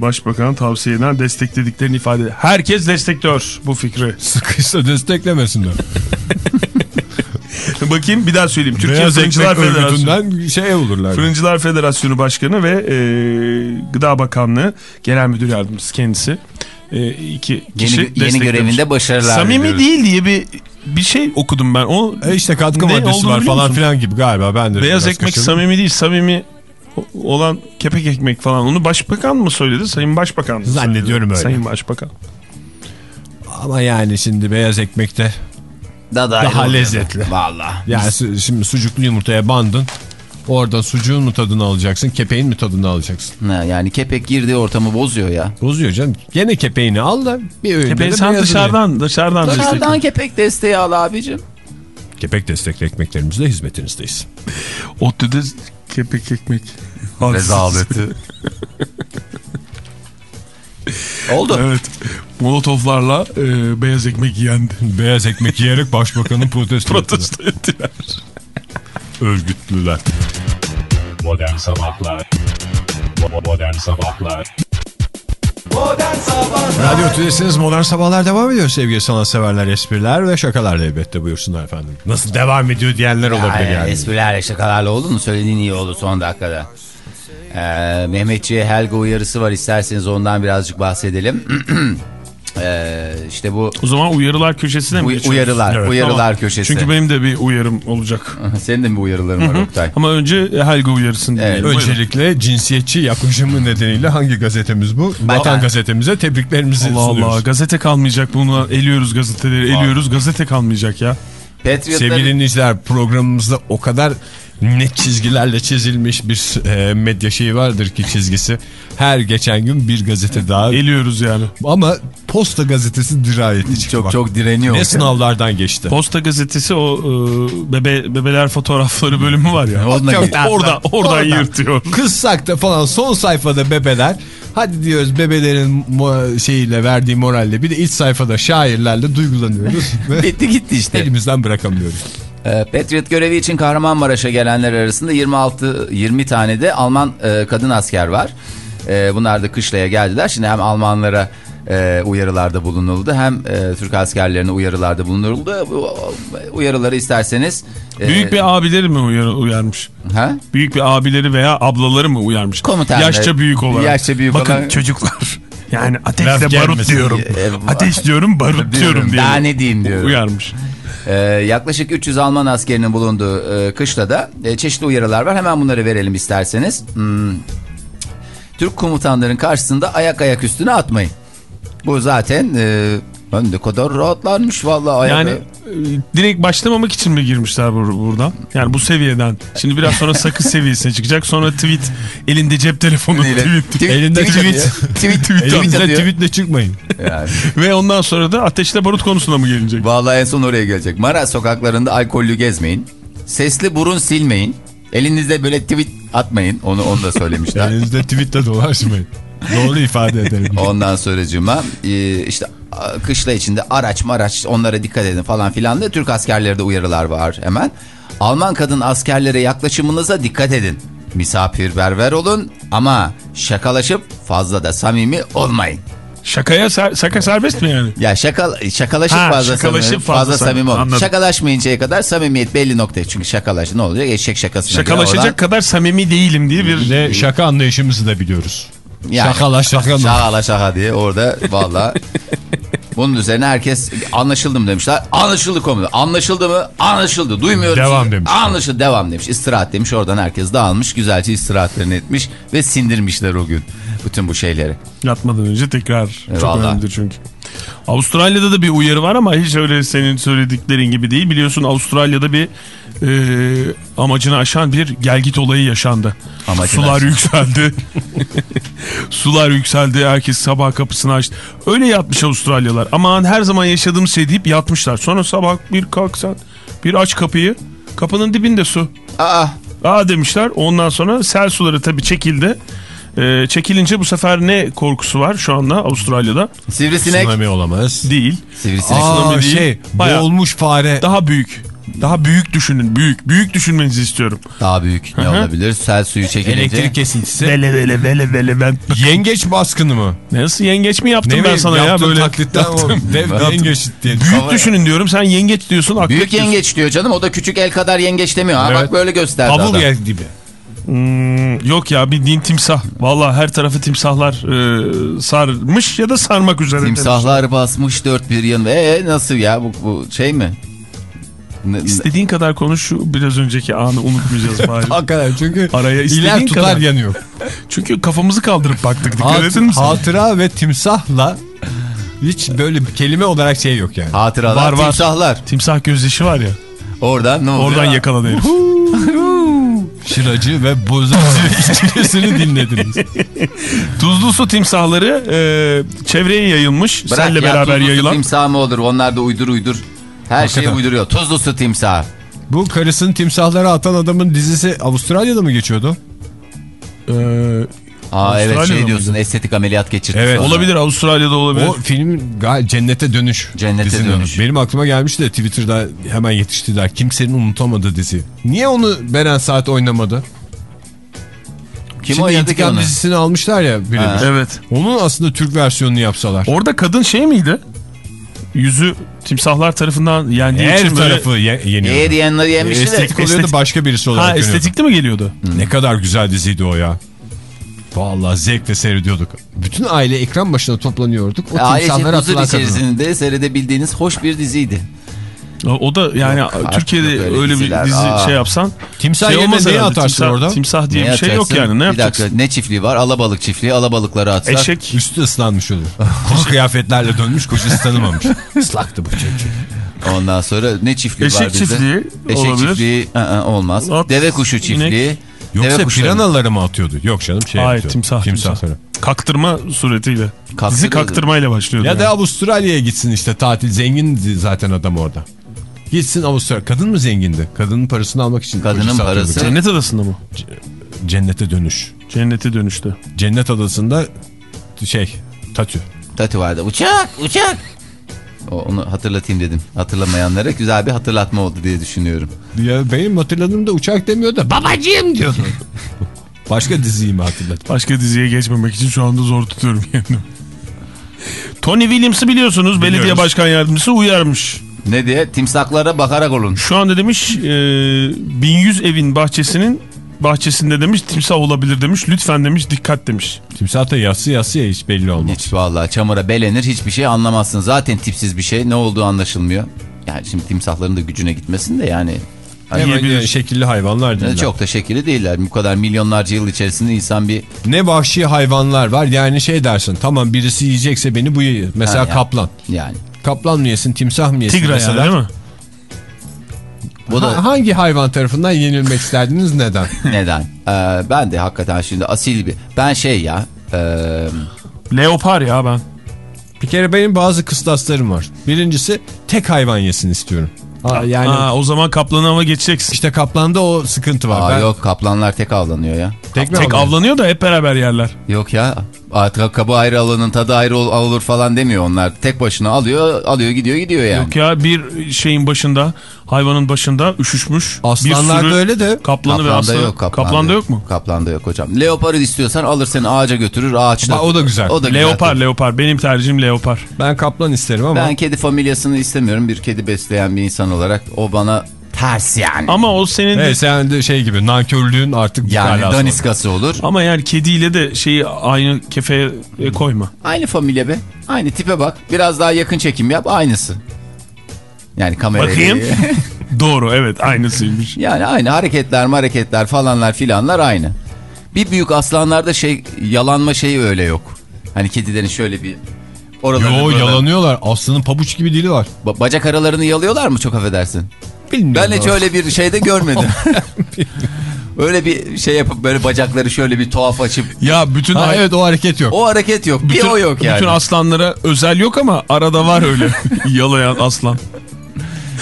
başbakan tavsiye eden desteklediklerini ifade ediyor. Herkes destekliyor bu fikri. Sıkıysa desteklemesinler. Bakayım bir daha söyleyeyim. Türkiye Beyaz Fırıncılar Federasyonu. Şey olurlar. Fırıncılar Federasyonu Başkanı ve e, Gıda Bakanlığı Genel Müdür Yardımcısı kendisi. E, iki kişi Yeni, yeni görevinde başarılar Samimi diliyoruz. değil diye bir bir şey okudum ben. O E işte katkı maddesi var falan musun? filan gibi galiba ben de beyaz ekmek kaçırdım. samimi değil. Samimi olan kepek ekmek falan. Onu başbakan mı söyledi? Sayın Başbakan mı Zannediyorum söyledi? öyle. Sayın Başbakan. Ama yani şimdi beyaz ekmekte Daha, Daha lezzetli. Valla. yani şimdi sucuklu yumurtaya bandın. Orada sucuğun mu tadını alacaksın, kepeğin mi tadını alacaksın? Ha, Yani kepek girdiği ortamı bozuyor ya. Bozuyor canım. Gene kepeğini al da bir öğünde Kepeği de sen dışarıdan dışarıdan Dışarıdan destekle. kepek desteği al abicim. Kepek destekli ekmeklerimizle hizmetinizdeyiz. ODTÜ'de kepek ekmek. Rezaleti. Oldu. Evet. Molotoflarla e, beyaz ekmek yiyen Beyaz ekmek yiyerek başbakanın protesto, protesto ettiler. Örgütlüler. Modern Sabahlar Bo- Modern Sabahlar Radyo Tülesi'niz Modern Sabahlar devam ediyor sevgili sanatseverler, espriler ve şakalar da elbette buyursunlar efendim. Nasıl devam ediyor diyenler olabilir Ay, yani. Esprilerle şakalarla oldu mu? Söylediğin iyi oldu son dakikada. Ee, Mehmetçiğe Helga uyarısı var. İsterseniz ondan birazcık bahsedelim. ee, işte bu O zaman uyarılar köşesine mi geçiyoruz? uyarılar, Evet. uyarılar Tamam. köşesi. Çünkü benim de bir uyarım olacak. Senin de mi uyarıların var Oktay? Ama önce Helga uyarısını Evet. dinleyelim. Buyurun. Öncelikle cinsiyetçi yaklaşımı nedeniyle hangi gazetemiz bu? Vatan gazetemize tebriklerimizi Allah Allah sunuyoruz. gazete kalmayacak bunu eliyoruz gazeteleri eliyoruz gazete kalmayacak ya. Patriot'ların Sevgili dinleyiciler programımızda o kadar net çizgilerle çizilmiş bir e, medya şeyi vardır ki çizgisi. Her geçen gün bir gazete daha. Eliyoruz yani. Ama Posta gazetesi dirayetli çıktı. Çok bak. çok direniyor. Ne sınavlardan geçti. Posta gazetesi o e, bebe, bebeler fotoğrafları bölümü var ya. Onunla git. orada, oradan yırtıyor. Kızsak da falan son sayfada bebeler. Hadi diyoruz bebelerin şeyiyle verdiği moralle bir de iç sayfada şairlerle duygulanıyoruz. ve Bitti gitti işte. elimizden bırakamıyoruz. Ee, Patriot görevi için Kahramanmaraş'a gelenler arasında 26 20 tane de Alman e, kadın asker var. E, bunlar da kışlaya geldiler. Şimdi hem Almanlara e, uyarılarda bulunuldu hem e, Türk askerlerine uyarılarda bulunuldu. Bu uyarıları isterseniz e, Büyük bir abileri mi uyar, uyarmış? ha? Büyük bir abileri veya ablaları mı uyarmış? Komutanlar. Yaşça büyük olarak. Yaşça büyük Bakın olan- çocuklar. Yani Laf ateşle barut gelmesin diyorum. diye. Ateş diyorum barut diyorum diye. Daha ne diyeyim diyorum. Uyarmış. Ee, yaklaşık 300 Alman askerinin bulunduğu e, kışlada e, çeşitli uyarılar var. Hemen bunları verelim isterseniz. Hmm. Türk komutanların karşısında ayak ayak üstüne atmayın. Bu zaten e, ben ne kadar rahatlarmış vallahi ayak Yani e, direkt başlamamak için mi girmişler bur- buradan? Yani bu seviyeden. Şimdi biraz sonra sakız seviyesine çıkacak. Sonra tweet elinde cep telefonu Neyle? tweet. Tweet- Elinde tweet tweet. Tweet, tweet, Elimizde atıyor. tweetle çıkmayın. Yani. Ve ondan sonra da ateşle barut konusuna mı gelecek? Vallahi en son oraya gelecek. Mara sokaklarında alkollü gezmeyin. Sesli burun silmeyin. Elinizde böyle tweet atmayın. Onu onu da söylemişler. Elinizde tweetle dolaşmayın. Doğru ifade edelim. Ondan sonracığıma e, işte kışla içinde araç maraç onlara dikkat edin falan filan da Türk askerleri de uyarılar var hemen. Alman kadın askerlere yaklaşımınıza dikkat edin. Misafirperver olun ama şakalaşıp fazla da samimi olmayın. Şakaya ser- şaka serbest mi yani? Ya şaka, şakalaşıp Ha, fazla şakalaşıp samimi, fazla fazla samimi, anladım. Şakalaşmayıncaya kadar samimiyet belli noktaya. Çünkü şakalaş ne olacak? Eşek şakasına Şakalaşacak olan- kadar samimi değilim diye bir... Ve şaka anlayışımızı da biliyoruz. Yani- Şakala şaka mı? Şakala şaka diye orada valla. Bunun üzerine herkes anlaşıldı mı demişler. Anlaşıldı komutan. Anlaşıldı mı? Anlaşıldı. Duymuyoruz. Devam sizi. demiş. Anlaşıldı. Devam demiş. İstirahat demiş. Oradan herkes dağılmış. Güzelce istirahatlerini etmiş. Ve sindirmişler o gün. Bütün bu şeyleri. Yatmadan önce tekrar çok Vallahi. önemlidir çünkü. Avustralya'da da bir uyarı var ama hiç öyle senin söylediklerin gibi değil. Biliyorsun Avustralya'da bir e, amacını aşan bir gelgit olayı yaşandı. Amacını Sular aşan. yükseldi. Sular yükseldi. Herkes sabah kapısını açtı. Öyle yatmış Avustralyalar. Aman her zaman yaşadığımız şey deyip yatmışlar. Sonra sabah bir kalksan bir aç kapıyı. Kapının dibinde su. Aa Aa demişler. Ondan sonra sel suları tabii çekildi. Ee, çekilince bu sefer ne korkusu var şu anda Avustralya'da? sivrisinek. Tsunami olamaz. Değil. Sivrisinek. Aa Tsunami değil. şey Bayağı- boğulmuş fare. Daha büyük. Daha büyük düşünün. Büyük. Büyük düşünmenizi istiyorum. Daha büyük ne Hı hı. olabilir? Sel suyu çekilince. Elektrik kesintisi. Vele vele vele vele ben. Yengeç baskını mı? Nasıl yengeç mi yaptım ben bileyim, sana ya yaptığın böyle. taklitten o dev Yaptım. yengeç diye. Büyük düşünün diyorum. Sen yengeç diyorsun. aklı Büyük diyorsun. yengeç diyor canım. O da küçük el kadar yengeç demiyor. Ha, Evet. Bak böyle gösterdi Havul adam. yer gibi. Hmm, yok ya bildiğin timsah. Vallahi her tarafı timsahlar e, sarmış ya da sarmak üzere. Timsahlar basmış dört bir yan. Ee nasıl ya bu, bu şey mi? Ne- İstediğin kadar konuş şu biraz önceki anı unutmayacağız bari. Hakikaten çünkü Araya iler tutar kadar. yanıyor. Çünkü kafamızı kaldırıp baktık dikkat edin hatıra ve timsahla hiç böyle bir kelime olarak şey yok yani. Hatıralar, Var, var. timsahlar. Timsah gözyaşı var ya. Oradan ne oluyor? Oradan yakaladı herif. Şıracı ve bozacı ilişkisini dinlediniz. Tuzlu su timsahları e, çevreye yayılmış. Bırak Senle ya, beraber tuzlu yayılan. timsah mı olur? Onlar da uydur uydur. Her şeyi uyduruyor. Tuzlu su timsah. Bu karısını timsahlara atan adamın dizisi Avustralya'da mı geçiyordu? E, Aa evet şey diyorsun mıydı? estetik ameliyat geçirdi. Evet. sonra. olabilir Avustralya'da olabilir. O film gal- Cennete Dönüş. Cennete dizinin Dönüş. adı. Benim aklıma gelmişti de Twitter'da hemen yetiştiler. Kimsenin unutamadığı dizi. Niye onu Beren Saat oynamadı? Kim Şimdi İntikam dizisini almışlar ya. Evet. Onun aslında Türk versiyonunu yapsalar. Orada kadın şey miydi? Yüzü timsahlar tarafından yendiği Her için böyle... tarafı ye yeniyordu. Ye diyenleri yemişti de. Estetik oluyordu Estetik. başka birisi olarak Ha estetikli mi geliyordu? Ne kadar güzel diziydi o ya. Vallahi zevkle seyrediyorduk. Bütün aile ekran başına toplanıyorduk. O Ailecek timsahlara huzur atılan içerisinde seyredebildiğiniz hoş bir diziydi. O, da yani artık Türkiye'de yok öyle öyle diziler. bir dizi Aa. şey yapsan Timsah şey yerine herhalde. atarsın timsah, orada? Timsah diye Ne bir şey yok yani ne Bir yapacaksın? dakika ne çiftliği var? Alabalık çiftliği. Alabalıkları atsak. Eşek. Üstü ıslanmış olur. Kuru kıyafetlerle dönmüş kocası tanımamış. Islaktı bu çocuk. Ondan sonra ne çiftliği Eşek var bizde? çiftliği Eşek olabilir. çiftliği ı-ı, olmaz. At, Deve kuşu çiftliği. inek. Yoksa Deve piranaları mı atıyordu? Yok canım şey Hayır atıyordu. timsah. timsah. Timsahları. Kaktırma suretiyle. Dizi Kaktırıyordu. kaktırmayla başlıyordu. Ya yani. da Avustralya'ya gitsin işte tatil. Zengindi zaten adam orada. Gitsin Avustralya. Kadın mı zengindi? Kadının parasını almak için. Kadının parası- Cennet adasında mı? Cennete dönüş. Cennete dönüştü. Cennet adasında şey tatü. Tati vardı. Uçak, uçak. O, onu hatırlatayım dedim. Hatırlamayanlara güzel bir hatırlatma oldu diye düşünüyorum. Ya benim hatırladığımda uçak demiyor da babacığım diyor. Başka diziyi mi hatırlat? Başka diziye geçmemek için şu anda zor tutuyorum kendimi. Tony Williams'ı biliyorsunuz belediye Biliyoruz. başkan yardımcısı uyarmış. Ne diye? Timsaklara bakarak olun. Şu anda demiş e, 1100 evin bahçesinin bahçesinde demiş timsah olabilir demiş. Lütfen demiş dikkat demiş. Timsah da yassı yassıya hiç belli olmaz. Hiç vallahi çamura belenir hiçbir şey anlamazsın. Zaten tipsiz bir şey ne olduğu anlaşılmıyor. Yani şimdi timsahların da gücüne gitmesin de yani. Hani Hemen Yiyebilir. şekilli hayvanlar değiller. çok da şekili değiller. Bu kadar milyonlarca yıl içerisinde insan bir Ne vahşi hayvanlar var yani şey dersin tamam birisi yiyecekse beni bu yiyor. Mesela Ha, ya. kaplan. yani. Kaplan mı yesin timsah mı yesin? Tigra mesela? değil mi? Bu da Ha- hangi hayvan tarafından yenilmek isterdiniz neden? neden? Ee, ben de hakikaten şimdi asil bir. Ben şey ya. E, Leopar ya ben. Bir kere benim bazı kıstaslarım var. Birincisi tek hayvan yesin istiyorum. Aa, yani Ha, o zaman kaplanı ama geçeceksin. işte kaplanda o sıkıntı var. aa, Ben yok kaplanlar tek avlanıyor ya. tek, Tek avlanıyor da hep beraber yerler. Yok ya. Artık kabı ayrı alının tadı ayrı ol- olur falan demiyor onlar. Tek başına alıyor, alıyor gidiyor gidiyor yani. Yok ya bir şeyin başında hayvanın başında üşüşmüş. Aslanlar da öyle de. Kaplanı ve Kaplanda aslanı. yok. Kaplanda, Kaplanda yok mu? Kaplanda yok hocam. Leoparı istiyorsan alır seni ağaca götürür ağaçta. O da güzel. O da güzel. Leopar leopar. Benim tercihim leopar. Ben kaplan isterim ama. Ben kedi familyasını istemiyorum. Bir kedi besleyen bir insan olarak o bana ters yani. Ama o senin de... Evet sen de şey gibi nankörlüğün artık yani daniskası olur. Ama yani kediyle de şeyi aynı kefeye koyma. Aynı familya be. Aynı tipe bak. Biraz daha yakın çekim yap. Aynısı. Yani kamera. Bakayım. Doğru evet aynısıymış. Yani aynı hareketler hareketler falanlar filanlar aynı. Bir büyük aslanlarda şey yalanma şeyi öyle yok. Hani kedilerin şöyle bir oralarını Yo buralarını- yalanıyorlar. Aslanın pabuç gibi dili var. Ba- bacak aralarını yalıyorlar mı çok affedersin? Bilmiyorum. Ben hiç öyle bir şeyde görmedim. öyle bir şey yapıp böyle bacakları şöyle bir tuhaf açıp Ya bütün Ha, evet o hareket yok. o hareket yok. bütün, bir o yok yani. Bütün aslanlara özel yok ama arada var öyle yalayan aslan.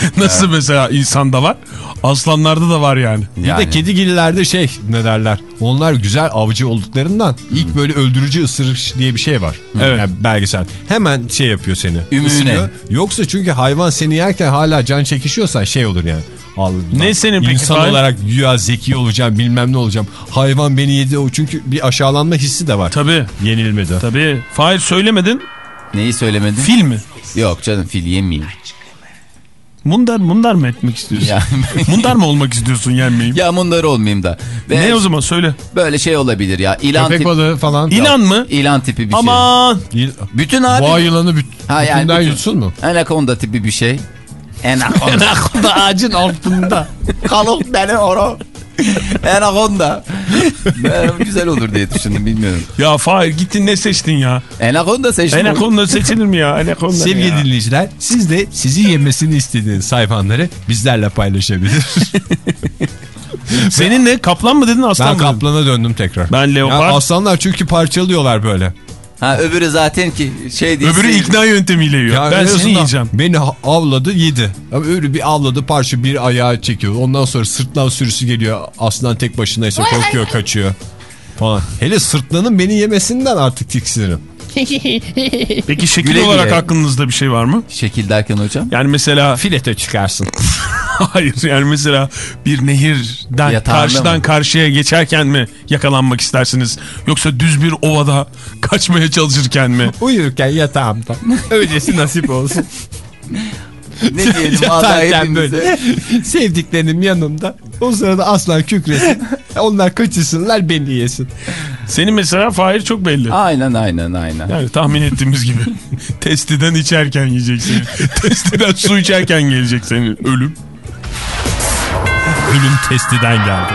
Nasıl mesela insanda var? Aslanlarda da var yani. Bir Yani. de kedigillerde şey ne derler. Onlar güzel avcı olduklarından ilk böyle öldürücü ısırış diye bir şey var. Evet. Yani belgesel. Hemen şey yapıyor seni. Isırıyor. Yoksa çünkü hayvan seni yerken hala can çekişiyorsan şey olur yani. Al, Ne senin peki İnsan Fahir? olarak güya zeki olacağım bilmem ne olacağım. Hayvan beni yedi o çünkü bir aşağılanma hissi de var. Tabii Yenilmedi. tabii. Fahir söylemedin. Neyi söylemedin? Fil mi? Yok canım fil yemeyeyim. Mundar mundar mı etmek istiyorsun? Ya, mundar mı olmak istiyorsun yenmeyeyim? ya bunlar olmayayım da. Ve Ne o zaman söyle. Böyle şey olabilir ya. İlan, Köpek tip, balığı falan. İlan mı? ilan tipi bir şey. Aman. Bütün abi. Boğa yılanı büt Ha, yani bütünden bütün- yutsun mu? Anaconda tipi bir şey. Anaconda. Anakonda ağacın altında. Kalıp beni oru. Anaconda. Ben güzel olur diye düşündüm bilmiyorum. Ya Fahir gittin ne seçtin ya? Anaconda seçtim. Anaconda seçilir mi ya? Anaconda Sevgili ya? dinleyiciler siz de sizi yemesini istediğiniz hayvanları bizlerle paylaşabilir. Senin ne? Kaplan mı dedin aslan ben mı dedin? kaplana döndüm tekrar. Ben leopar. Ya aslanlar çünkü parçalıyorlar böyle. Ha öbürü zaten ki şey değil. Öbürü ikna yöntemiyle yiyor. Ya en ben seni yiyeceğim. Beni avladı yedi. Ama öyle bir avladı parça bir ayağı çekiyor. Ondan sonra sırtlan sürüsü geliyor. Aslan tek başınaysa korkuyor kaçıyor. Falan. Hele sırtlanın beni yemesinden artık tiksinirim. Peki şekil Güle olarak güle. aklınızda bir şey var mı? Şekil derken hocam. Yani mesela Filete çıkarsın. hayır yani mesela bir nehirden Yatağında karşıdan mı? karşıya geçerken mi yakalanmak istersiniz? Yoksa düz bir ovada kaçmaya çalışırken mi? Uyurken yatağımda. Öylesi nasip olsun. Ne diyelim hepimize. böyle sevdiklerim yanımda. O sırada aslan kükresin. Onlar kaçırsınlar beni yesin. Senin mesela Fahir çok belli. Aynen aynen aynen. Yani tahmin ettiğimiz gibi. Testiden içerken yiyeceksin. Testiden su içerken gelecek senin ölüm. Ölüm testiden geldi.